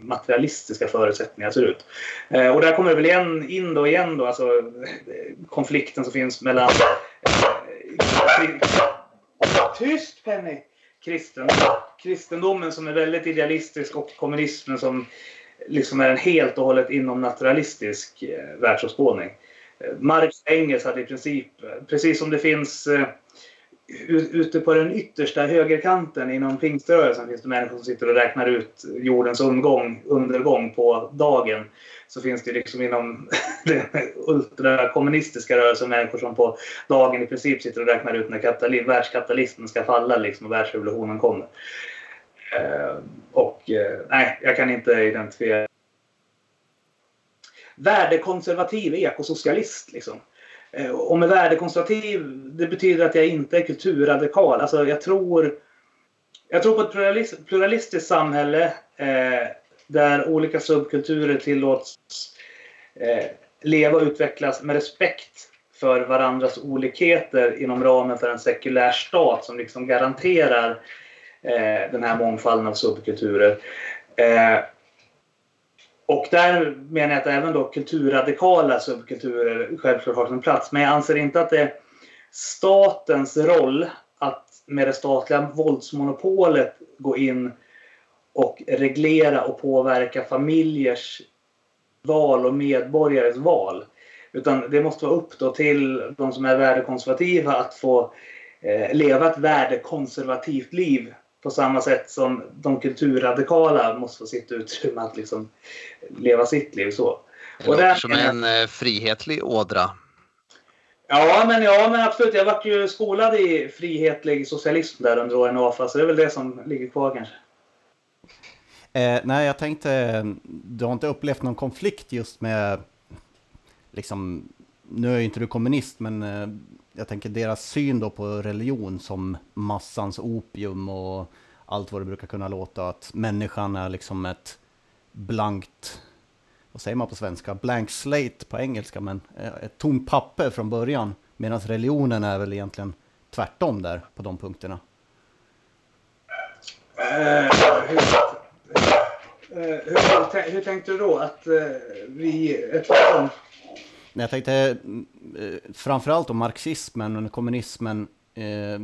materialistiska förutsättningar ser ut. Eh, och där kommer det väl igen, in då igen då, alltså eh, konflikten som finns mellan... Eh, tyst Penny! Kristen, kristendomen som är väldigt idealistisk och kommunismen som liksom är en helt och hållet inom naturalistisk eh, världsåskådning. Eh, Marx och Engels hade i princip, eh, precis som det finns eh, ute på den yttersta högerkanten inom pingströrelsen finns det människor som sitter och räknar ut jordens undergång, undergång på dagen. Så finns det liksom inom [LAUGHS] den ultrakommunistiska rörelsen människor som på dagen i princip sitter och räknar ut när världskapitalismen ska falla liksom, och världsrevolutionen kommer. Eh, och eh, nej, jag kan inte identifiera värdekonservativ ekosocialist. Liksom. Eh, och med värdekonservativ, det betyder att jag inte är kulturradikal. Alltså jag tror, jag tror på ett pluralist, pluralistiskt samhälle eh, där olika subkulturer tillåts eh, leva och utvecklas med respekt för varandras olikheter inom ramen för en sekulär stat som liksom garanterar eh, Eh, den här mångfalden av subkulturer. Eh, och där menar jag att även då kulturradikala subkulturer självklart har sin plats. Men jag anser inte att det är statens roll att med det statliga våldsmonopolet gå in och reglera och påverka familjers val och medborgares val. Utan det måste vara upp då till de som är värdekonservativa att få eh, leva ett värdekonservativt liv på samma sätt som de kulturradikala måste få sitt utrymme att liksom leva sitt liv så. Det låter där, som en eh, frihetlig ådra. Ja men, ja, men absolut. Jag vart ju skolad i frihetlig socialism där under åren i AFA, så det är väl det som ligger kvar kanske. Eh, nej, jag tänkte, du har inte upplevt någon konflikt just med, liksom, nu är ju inte du kommunist, men eh, jag tänker deras syn då på religion som massans opium och allt vad det brukar kunna låta, att människan är liksom ett blankt, vad säger man på svenska, blank slate på engelska, men eh, ett tomt papper från början, medan religionen är väl egentligen tvärtom där på de punkterna. Uh, Eh, eh, eh hur, hur, tänkte du då att eh, vi är tvärtom? Jag tänkte eh, framförallt om marxismen och kommunismen eh,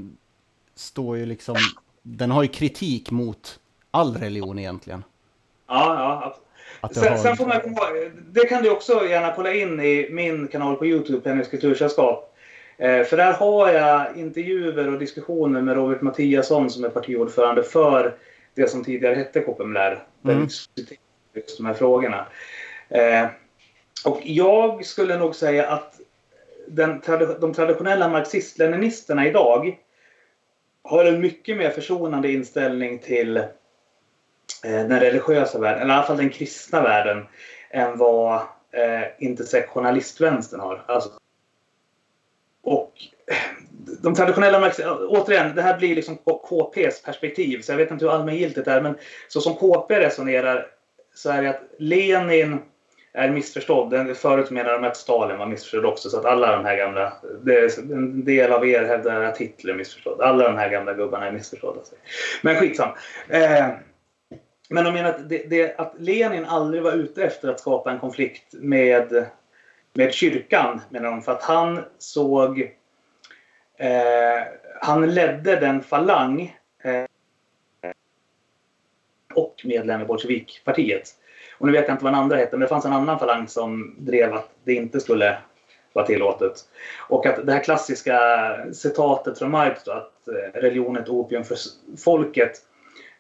står ju liksom, den har ju kritik mot all religion egentligen. Ja, ja. Sen, har... sen, får man det kan du också gärna kolla in i min kanal på Youtube, Pennys kultursällskap. Eh, för där har jag intervjuer och diskussioner med Robert Mattiasson som är partiordförande för det som tidigare hette KPMLR. Där mm. vi just de här frågorna. Eh, och jag skulle nog säga att den, de traditionella marxist-leninisterna idag har en mycket mer försonande inställning till eh, den religiösa världen, eller i alla fall den kristna världen, än vad eh, intersektionalistvänstern har. Alltså, och eh, de traditionella marxisterna, återigen, det här blir liksom KPs perspektiv, så jag vet inte hur allmängiltigt det är, men så som KP resonerar så är det att Lenin är missförstådd. Förut menade de att Stalin var missförstådd också, så att alla de här gamla, det en del av er hävdar att Hitler är missförstådd. Alla de här gamla gubbarna är missförstådda. Men skitsam. Eh, men de menar att, det, det, att Lenin aldrig var ute efter att skapa en konflikt med, med kyrkan, menar de, för att han såg Eh, han ledde den falang eh, och medlem i Bolsjevikpartiet. Och nu vet jag inte vad den andra hette, men det fanns en annan falang som drev att det inte skulle vara tillåtet. Och att det här klassiska citatet från Marx då, att religionen religion är ett opium för folket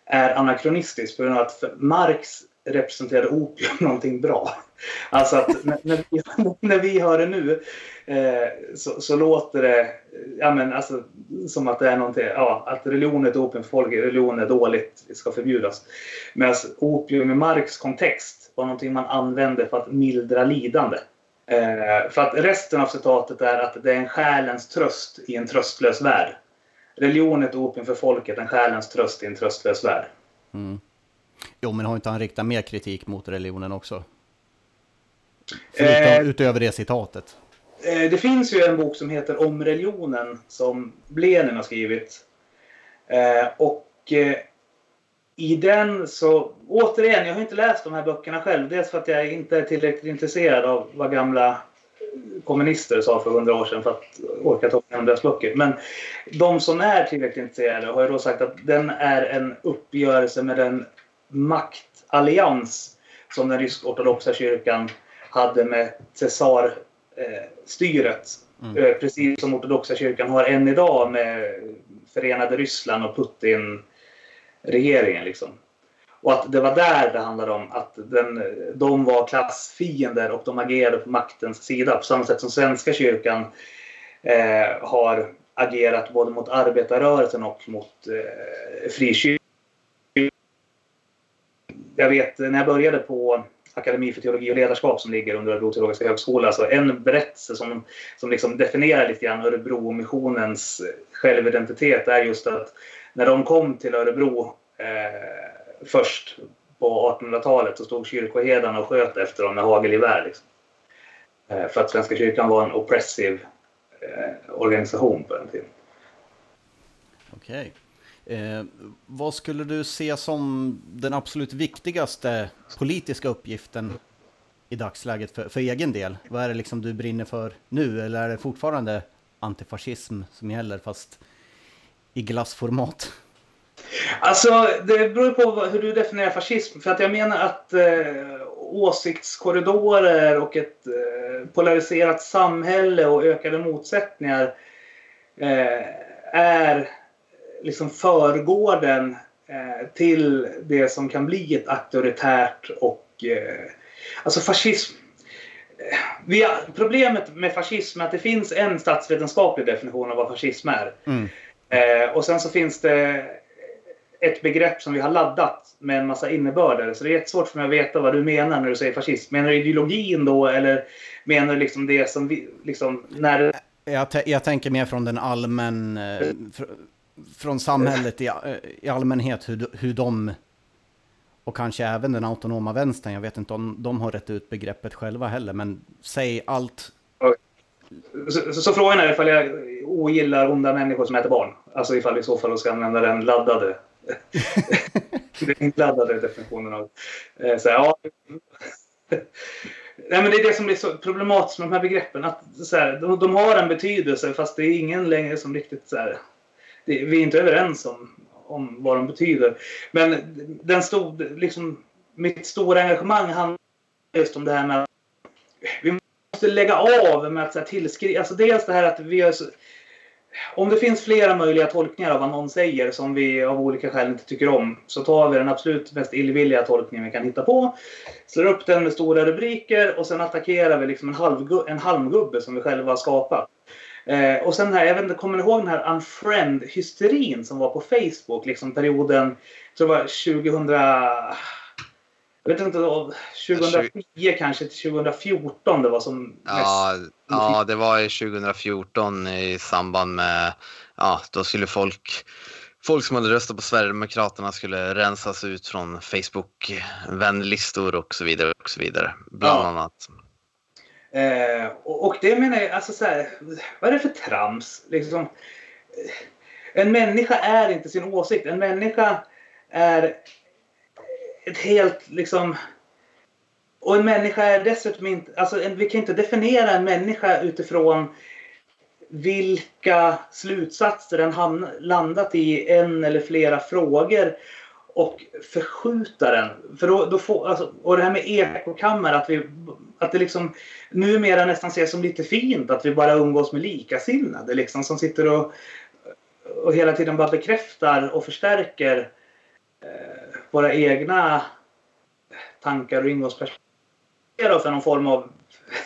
är anakronistiskt på grund av att Marx representerade opium [LAUGHS] någonting bra. Alltså att när, när, vi, [LAUGHS] när vi hör det nu eh, så, så, låter det ja, men alltså, som att det är någonting, ja, att religion är ett för folk, religion är dåligt, det ska förbjudas. Medan alltså, opium i Marx kontext var någonting man använde för att mildra lidande. Eh, för att resten av citatet är att det är en själens tröst i en tröstlös värld. Religion är ett opium för folket, en själens tröst i en tröstlös värld. Mm. Jo, men har inte han riktat mer kritik mot religionen också? Förutom, eh, utöver det citatet. Eh, det finns ju en bok som heter Om religionen som Lenin har skrivit. Eh, och eh, i den så, återigen, jag har inte läst de här böckerna själv. Dels för att jag inte är tillräckligt intresserad av vad gamla kommunister sa för hundra år sedan för att orka ta igenom deras böcker. Men de som är tillräckligt intresserade har ju då sagt att den är en uppgörelse med den maktallians som den rysk-ortodoxa kyrkan hade med Caesar-styret. Mm. Eh, precis som ortodoxa kyrkan har än idag med Förenade Ryssland och Putin-regeringen. Liksom. Och att det var där det handlade om att den, de var klassfiender och de agerade på maktens sida. På samma sätt som Svenska kyrkan eh, har agerat både mot arbetarrörelsen och mot eh, frikyrkan. Jag vet när jag började på Akademi för teologi och ledarskap som ligger under Örebro teologiska högskola. Så en berättelse som, som liksom definierar lite grann Örebro-missionens självidentitet är just att när de kom till Örebro eh, först på 1800-talet så stod kyrkoherdarna och sköt efter dem med hagelgevär. Liksom. Eh, för att Svenska kyrkan var en oppressiv eh, organisation på den tiden. Okej. Eh, vad skulle du se som den absolut viktigaste politiska uppgiften i dagsläget för, för egen del? Vad är det liksom du brinner för nu? Eller är det fortfarande antifascism som gäller fast i glassformat? Alltså, det beror på hur du definierar fascism. För att jag menar att eh, åsiktskorridorer och ett eh, polariserat samhälle och ökade motsättningar eh, är liksom förgården eh, till det som kan bli ett auktoritärt och... Eh, alltså fascism. Eh, vi har, problemet med fascism är att det finns en statsvetenskaplig definition av vad fascism är. Mm. Eh, och sen så finns det ett begrepp som vi har laddat med en massa innebörder. Så det är jättesvårt för mig att veta vad du menar när du säger fascism. Menar du ideologin då eller menar du liksom det som vi... Liksom, när... jag, jag tänker mer från den allmän... Eh, fr från samhället i, eh, i allmänhet, hur, hur de... Och kanske även den autonoma vänstern, jag vet inte om de har rätt ut begreppet själva heller, men säg allt så, så, så, frågan är ifall jag ogillar onda människor som äter barn. Alltså ifall i så fall ska använda den laddade [LAUGHS] den inladdade definitionen av... Eh, så ja. Nej, men det är det som blir så problematiskt med de här begreppen. Att, så här, de, de, har en betydelse fast det är ingen längre som riktigt... Så här, det, vi är inte överens om, om vad de betyder. Men den stod, liksom, mitt stora engagemang handlar just om det här med att vi måste lägga av med att tillskriva... Alltså dels det här att vi är så, om det finns flera möjliga tolkningar av vad någon säger som vi av olika skäl inte tycker om så tar vi den absolut mest illvilliga tolkningen vi kan hitta på. Slår upp den med stora rubriker och sen attackerar vi liksom en, halvgu en halmgubbe som vi själva har skapat. Eh, och sen här, jag vet inte, kommer ni ihåg den här unfriend-hysterin som var på Facebook liksom perioden, jag tror det var 2000 jag vet inte, 2010 kanske till 2014 det var som ja, mest. Ja, det var 2014 i samband med, ja, då skulle folk, folk som hade röstat på Sverigedemokraterna skulle rensas ut från Facebook-vänlistor och så vidare och så vidare, bland ja. annat. Eh, och, och, det menar jag, alltså så här, vad är det för trams? Liksom, eh, en människa är inte sin åsikt. En människa är ett helt liksom... Och en människa är dessutom inte... Alltså en, vi kan inte definiera en människa utifrån vilka slutsatser den har landat i en eller flera frågor och förskjuta den. För då, då får, alltså, och det här med ekokammare, att, vi, att det liksom numera nästan ses som lite fint att vi bara umgås med likasinnade liksom, som sitter och, och hela tiden bara bekräftar och förstärker eh, våra egna tankar och ingångsperspektiv för någon form av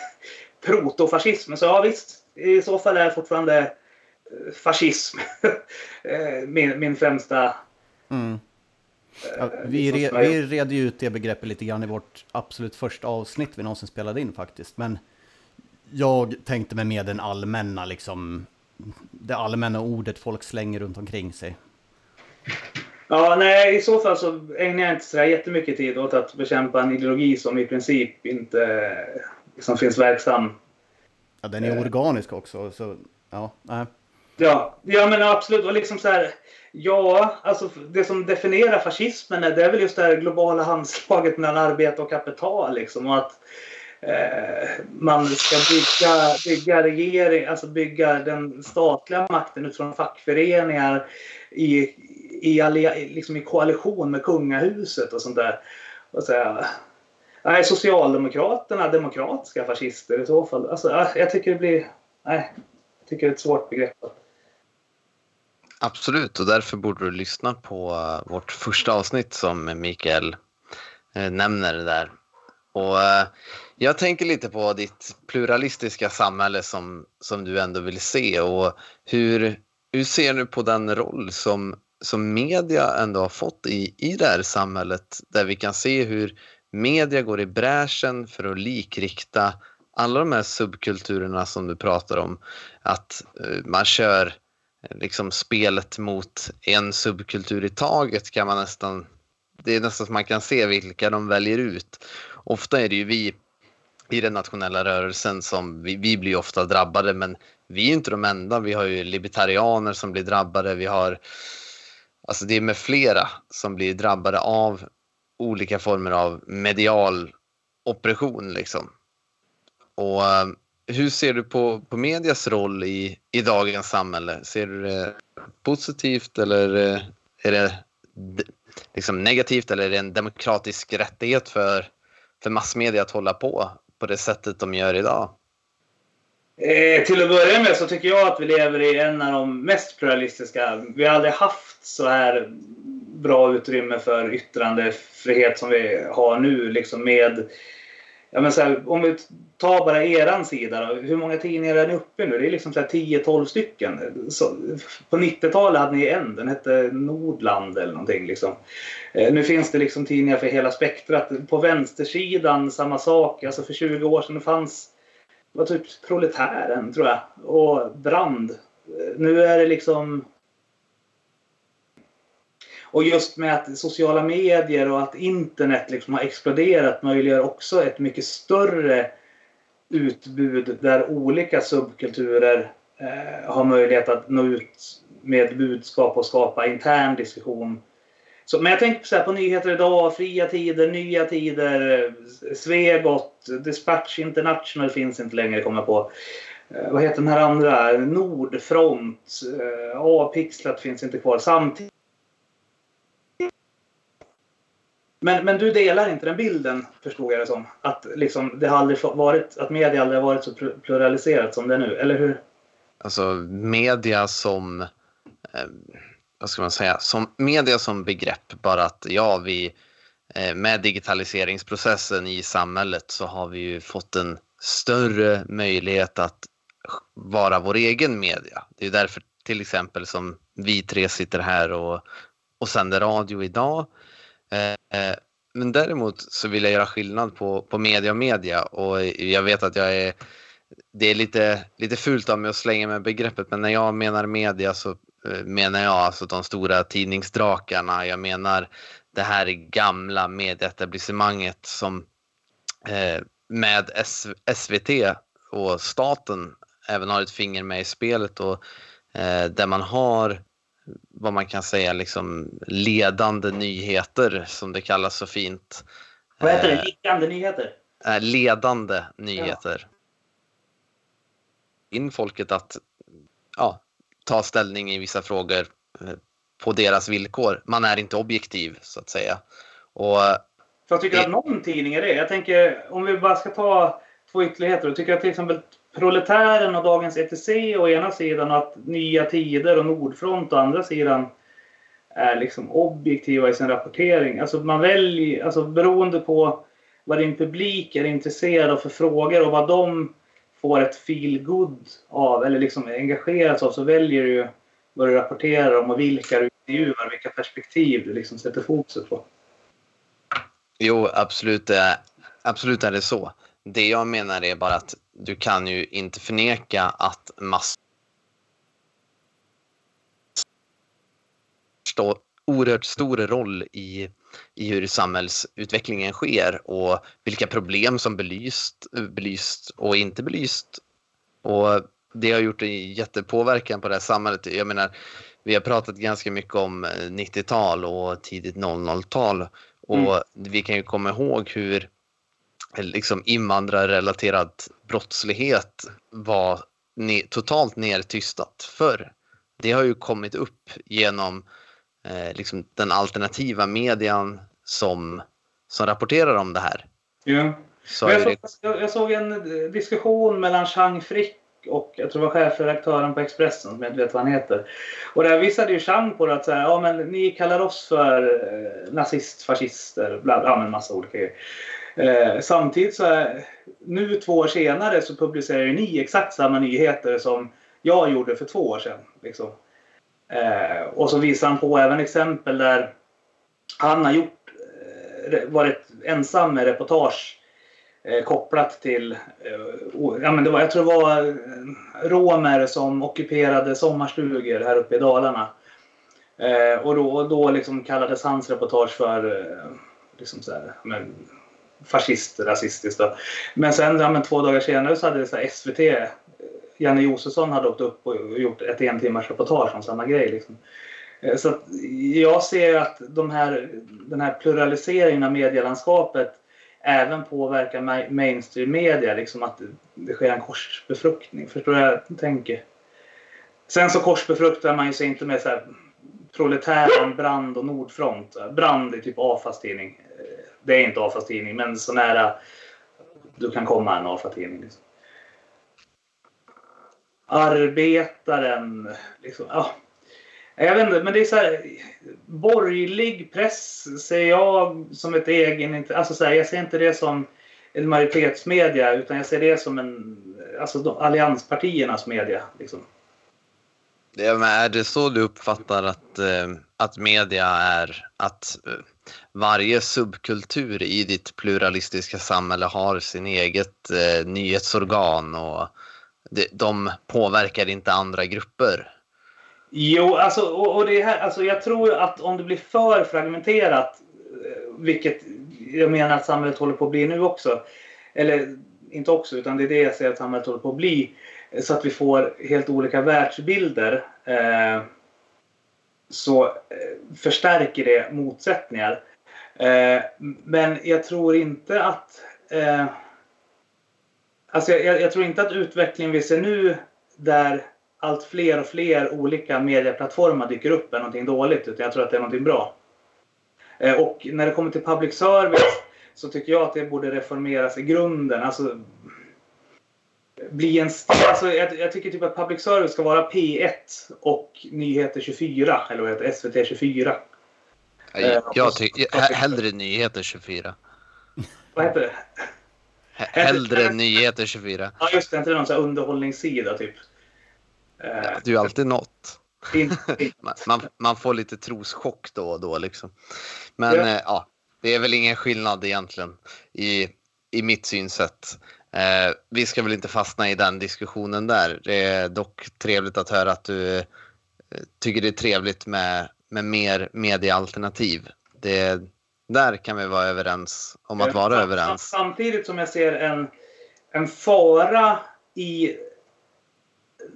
[LAUGHS] protofascism. Så ja visst, i så fall är fortfarande eh, fascism [LAUGHS] eh, min, min främsta... Mm. Eh, ja, vi, liksom re, vi red ju ut det begreppet lite grann i vårt absolut första avsnitt vi någonsin spelade in faktiskt. Men jag tänkte mig med den allmänna, liksom, det allmänna ordet folk slänger runt omkring sig. Ja, nej, i så fall så ägnar jag inte så jättemycket tid åt att bekämpa en ideologi som i princip inte liksom finns verksam. Ja, den är organisk också. Så, ja, nej. Ja, ja men absolut. Och liksom så här, ja, alltså det som definierar fascismen är, det är väl just det här globala handslaget mellan arbete och kapital. Liksom, och att eh, man ska bygga, bygga regering, alltså bygga den statliga makten utifrån fackföreningar i, i, liksom i koalition med kungahuset och sånt där. Och så, nej, Socialdemokraterna demokratiska fascister i så fall. Alltså, jag tycker det blir... Nej, jag tycker det är ett svårt begrepp. Absolut, och därför borde du lyssna på eh, vårt första avsnitt som Mikael eh, nämner där. Och eh, jag tänker lite på ditt pluralistiska samhälle som, som du ändå vill se och hur, hur ser du på den roll som, som media ändå har fått i, i det här samhället där vi kan se hur media går i bräschen för att likrikta alla de här subkulturerna som du pratar om. Att man kör Eh, liksom spelet mot en subkultur i taget kan man nästan, det är nästan som man kan se vilka de väljer ut. Ofta är det ju vi i den nationella rörelsen som, vi, vi blir ofta drabbade men vi är inte de enda. Vi har ju libertarianer som blir drabbade. Vi har, alltså det är med flera som blir drabbade av olika former av medial oppression liksom. Och eh, hur ser du på, på medias roll i, i dagens samhälle? Ser du det positivt eller eh, är det liksom negativt eller är det en demokratisk rättighet för, för massmedia att hålla på på det sättet de gör idag? Eh, till att börja med så tycker jag att vi lever i en av de mest pluralistiska. Vi har aldrig haft så här bra utrymme för yttrandefrihet som vi har nu. Liksom med Ja, men så här, om vi tar bara eran sida då. Hur många tidningar är ni uppe nu? Det är liksom 10-12 stycken. Så, på 90-talet hade ni en. Den hette Nordland eller någonting. Liksom. Eh, nu finns det liksom tidningar för hela spektrat. På vänstersidan samma sak. Alltså för 20 år sedan fanns var typ Proletären tror jag. Och Brand. Eh, nu är det liksom och just med att sociala medier och att internet liksom har exploderat möjliggör också ett mycket större utbud där olika subkulturer eh, har möjlighet att nå ut med budskap och skapa intern diskussion. Så, men jag tänker så här på nyheter idag, Fria Tider, Nya Tider, Svegot, Dispatch International finns inte längre kommer jag på. Eh, vad heter den här andra? Nordfront, eh, A-pixlat finns inte kvar. Samtidigt Men, men du delar inte den bilden, förstod jag det som. Att, liksom, det har aldrig varit, att media aldrig har varit så pluraliserat som det är nu, eller hur? Alltså media som, eh, vad ska man säga, som media som begrepp, bara att ja, vi eh, med digitaliseringsprocessen i samhället så har vi ju fått en större möjlighet att vara vår egen media. Det är därför till exempel som vi tre sitter här och, och sänder radio idag. Eh, eh, men däremot så vill jag göra skillnad på, på media och media och jag vet att jag är det är lite, lite fult av mig att slänga med begreppet men när jag menar media så eh, menar jag alltså de stora tidningsdrakarna. Jag menar det här gamla medieetablissemanget som eh, med SVT och staten även har ett finger med i spelet och eh, där man har vad man kan säga liksom ledande nyheter som det kallas så fint. Vad heter det? Liggande nyheter? Eh, ledande nyheter. Ja. In folket att ja, ta ställning i vissa frågor eh, på deras villkor. Man är inte objektiv så att säga. Och, För jag tycker det... att någon tidning är det. Jag tänker om vi bara ska ta två ytterligheter. Jag tycker att till exempel Proletären och Dagens ETC å ena sidan och att Nya Tider och Nordfront å andra sidan är liksom objektiva i sin rapportering. Alltså man väljer, alltså beroende på vad din publik är intresserad av för frågor och vad de får ett feel good av eller liksom engageras av så väljer du vad du rapporterar om och vilka du intervjuar, vilka perspektiv du liksom sätter fokus på. Jo, absolut, eh, absolut är det så. Det jag menar är bara att du kan ju inte förneka att massor oerhört stor roll i, i hur samhällsutvecklingen sker och vilka problem som belyst, belyst och inte belyst. Och det har gjort en jättepåverkan på det här samhället. Jag menar, vi har pratat ganska mycket om 90-tal och tidigt 00-tal och mm. vi kan ju komma ihåg hur liksom invandrarrelaterad brottslighet var ne totalt nedtystat förr. Det har ju kommit upp genom eh, liksom den alternativa median som, som rapporterar om det här. Ja. Så jag, såg, jag, jag, såg en diskussion mellan Chang Frick och jag tror det var chefredaktören på Expressen, som jag inte vet vad han heter. Och där visade ju Chang på det att så här, ja, men ni kallar oss för eh, nazist, fascister, bla, bla, ja, en massa olika grejer. Eh, samtidigt så är, nu två år senare så publicerar ni exakt samma nyheter som jag gjorde för två år sedan. Liksom. Eh, och så visar han på även exempel där han har gjort, eh, varit ensam med reportage eh, kopplat till, eh, ja men det var, jag tror det var eh, romer som ockuperade sommarstugor här uppe i Dalarna. Eh, och då, då liksom kallades hans reportage för eh, liksom så här, men, fascist, rasistiskt. Då. Men sen ja, men två dagar senare så hade det så SVT, eh, Janne Josefsson hade åkt upp och gjort ett en timmars reportage om samma grej. Liksom. Eh, så jag ser att de här, den här pluraliseringen av medielandskapet även påverkar mainstream media, liksom att det sker en korsbefruktning. Förstår du vad jag tänker? Sen så korsbefruktar man ju sig inte med så här proletären, Brand och Nordfront. Brand är typ AFAs tidning det är inte AFAs tidning, men så nära du kan komma en AFA-tidning. Liksom. Arbetaren, liksom, ja. Jag vet inte, men det är så här, borgerlig press ser jag som ett egen alltså så här, Jag ser inte det som en majoritetsmedia utan jag ser det som en, alltså allianspartiernas media. Liksom. Det är det så du uppfattar att, eh, att media är att eh, varje subkultur i ditt pluralistiska samhälle har sin eget eh, nyhetsorgan och de, de påverkar inte andra grupper? Jo, alltså, och, och det här, alltså jag tror att om det blir för fragmenterat, eh, vilket jag menar att samhället håller på att bli nu också, eller inte också, utan det är det jag säger att samhället håller på att bli, så att vi får helt olika världsbilder eh, så eh, förstärker det motsättningar. Eh, men jag tror inte att eh, Alltså jag, jag, tror inte att utvecklingen vi ser nu där allt fler och fler olika medieplattformar dyker upp är någonting dåligt utan jag tror att det är någonting bra. Eh, och när det kommer till public service så tycker jag att det borde reformeras i grunden. Alltså, bli en alltså, jag, jag, tycker typ att public service ska vara P1 och Nyheter 24, eller vad heter SVT 24. Jag, jag tycker hellre Nyheter 24. Vad heter det? Hellre Nyheter 24. Ja, just det. Inte någon sån här underhållningssida typ. Det är ju alltid något. [LAUGHS] man, man får lite troschock då och då liksom. Men ja. ja, det är väl ingen skillnad egentligen i, i mitt synsätt. Eh, vi ska väl inte fastna i den diskussionen där. Det är dock trevligt att höra att du eh, tycker det är trevligt med, med mer mediealternativ. Det, där kan vi vara överens om att vara överens. Samtidigt som jag ser en, en fara i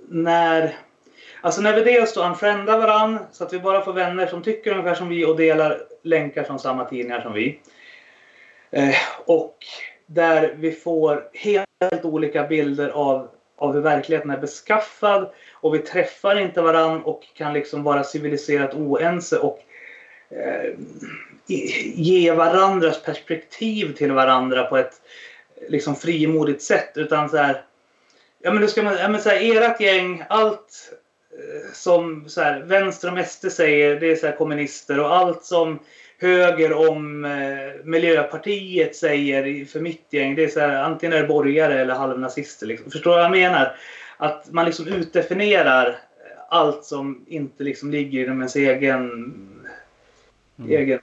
när Alltså när vi dels då unfriendar varann så att vi bara får vänner som tycker ungefär som vi och delar länkar från samma tidningar som vi. Eh, och där vi får helt olika bilder av, av hur verkligheten är beskaffad och vi träffar inte varann och kan liksom vara civiliserat oense och eh, ge varandras perspektiv till varandra på ett liksom frimodigt sätt. Utan så här, ja men då ska man, ja men så här, ert gäng, allt eh, som så här, vänster och SD säger, det är så här, kommunister och allt som höger om eh, Miljöpartiet säger för mitt gäng. Det är så här, antingen är det borgare eller halvnazister. Liksom. Förstår du vad jag menar? Att man liksom utdefinierar allt som inte liksom ligger inom ens egen, mm. egen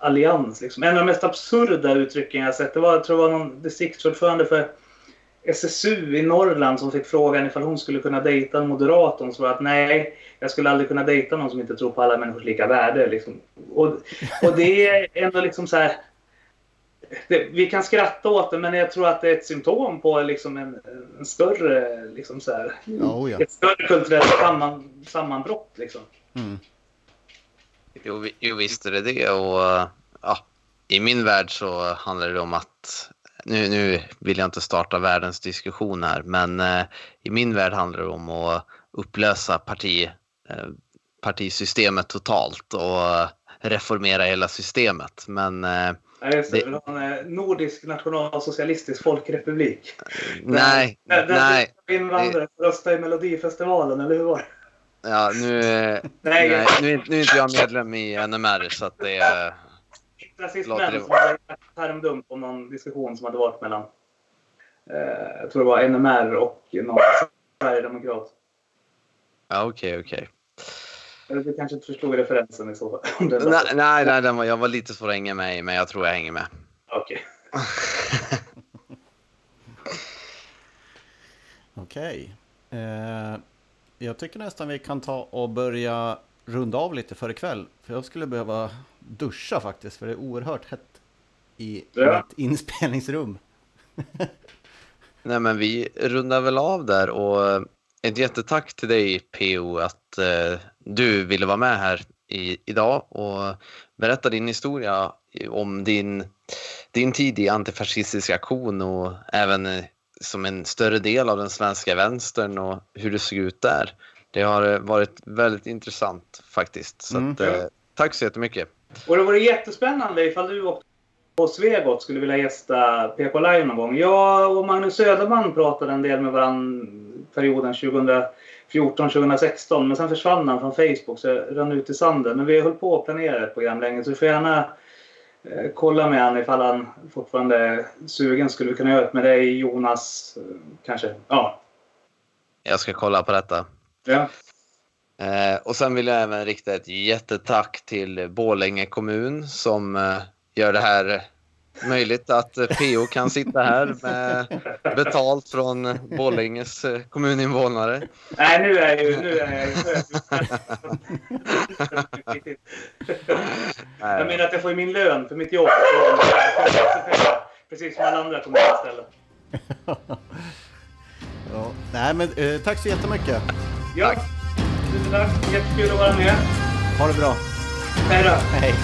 allians. Liksom. En av de mest absurda uttrycken jag sett det var, jag tror det var någon distriktsordförande för SSU i Norrland som fick frågan ifall hon skulle kunna dejta en moderat. Hon svarade att nej, jag skulle aldrig kunna dejta någon som inte tror på alla människors lika värde. Liksom. Och, och det är ändå liksom så här... Det, vi kan skratta åt det, men jag tror att det är ett symptom på liksom en, en större, liksom så här, oh ja. ett större kulturellt samman, sammanbrott. Liksom. Mm. Jo, jo, visst är det det. Och, ja, I min värld så handlar det om att nu, nu vill jag inte starta världens diskussion här, men eh, i min värld handlar det om att upplösa parti, eh, partisystemet totalt och reformera hela systemet. Men eh, Ja, just det. det... Nordisk nationalsocialistisk folkrepublik. Nej, där, nej. Invandrare får rösta i Melodifestivalen, eller hur var det? Ja, nu, nej, nej, nu, nu är inte jag medlem i NMR så att det är... Rasistmän som hade termdump om någon diskussion som hade varit mellan eh, jag tror det var NMR och någon sverigedemokrat. Ja, okej, okay, okej. Okay. Du kanske inte förstod referensen i så fall? nej, nej, nej den var, jag var lite svår att hänga med i, men jag tror jag hänger med. Okej. Okay. [LAUGHS] Okej. Okay. Eh, jag tycker nästan vi kan ta och börja runda av lite för ikväll. För jag skulle behöva duscha faktiskt, för det är oerhört hett i ja. mitt inspelningsrum. [LAUGHS] Nej, men vi rundar väl av där och ett jättetack till dig PO att eh, du ville vara med här i, idag och berätta din historia om din, din tid i antifascistisk aktion och även eh, som en större del av den svenska vänstern och hur det såg ut där. Det har eh, varit väldigt intressant faktiskt. Så mm. att, eh, tack så jättemycket. Och det vore jättespännande ifall du och på Svegot skulle vilja gästa PK Live någon gång. Jag och Magnus Söderman pratade en del med varandra perioden 2014-2016 men sen försvann han från Facebook så jag rann ut i sanden. Men vi höll på att planera ett program länge så du får gärna eh, kolla med honom ifall han fortfarande är sugen. Skulle vi kunna göra ett med dig Jonas? Eh, kanske? Ja. Jag ska kolla på detta. Ja. Eh, och sen vill jag även rikta ett jättetack till Bålänge kommun som eh, gör det här möjligt att PO kan sitta här med betalt från Borlänges eh, kommuninvånare. Nej, nu är jag ju... Nu är jag, menar att jag får min lön för mitt jobb. Precis som alla andra kommunanställda. [LAUGHS] ja, nej, men eh, tack så jättemycket. Ja, tusen tack. Jättekul att vara med. Ha det bra. Hej då. Hej.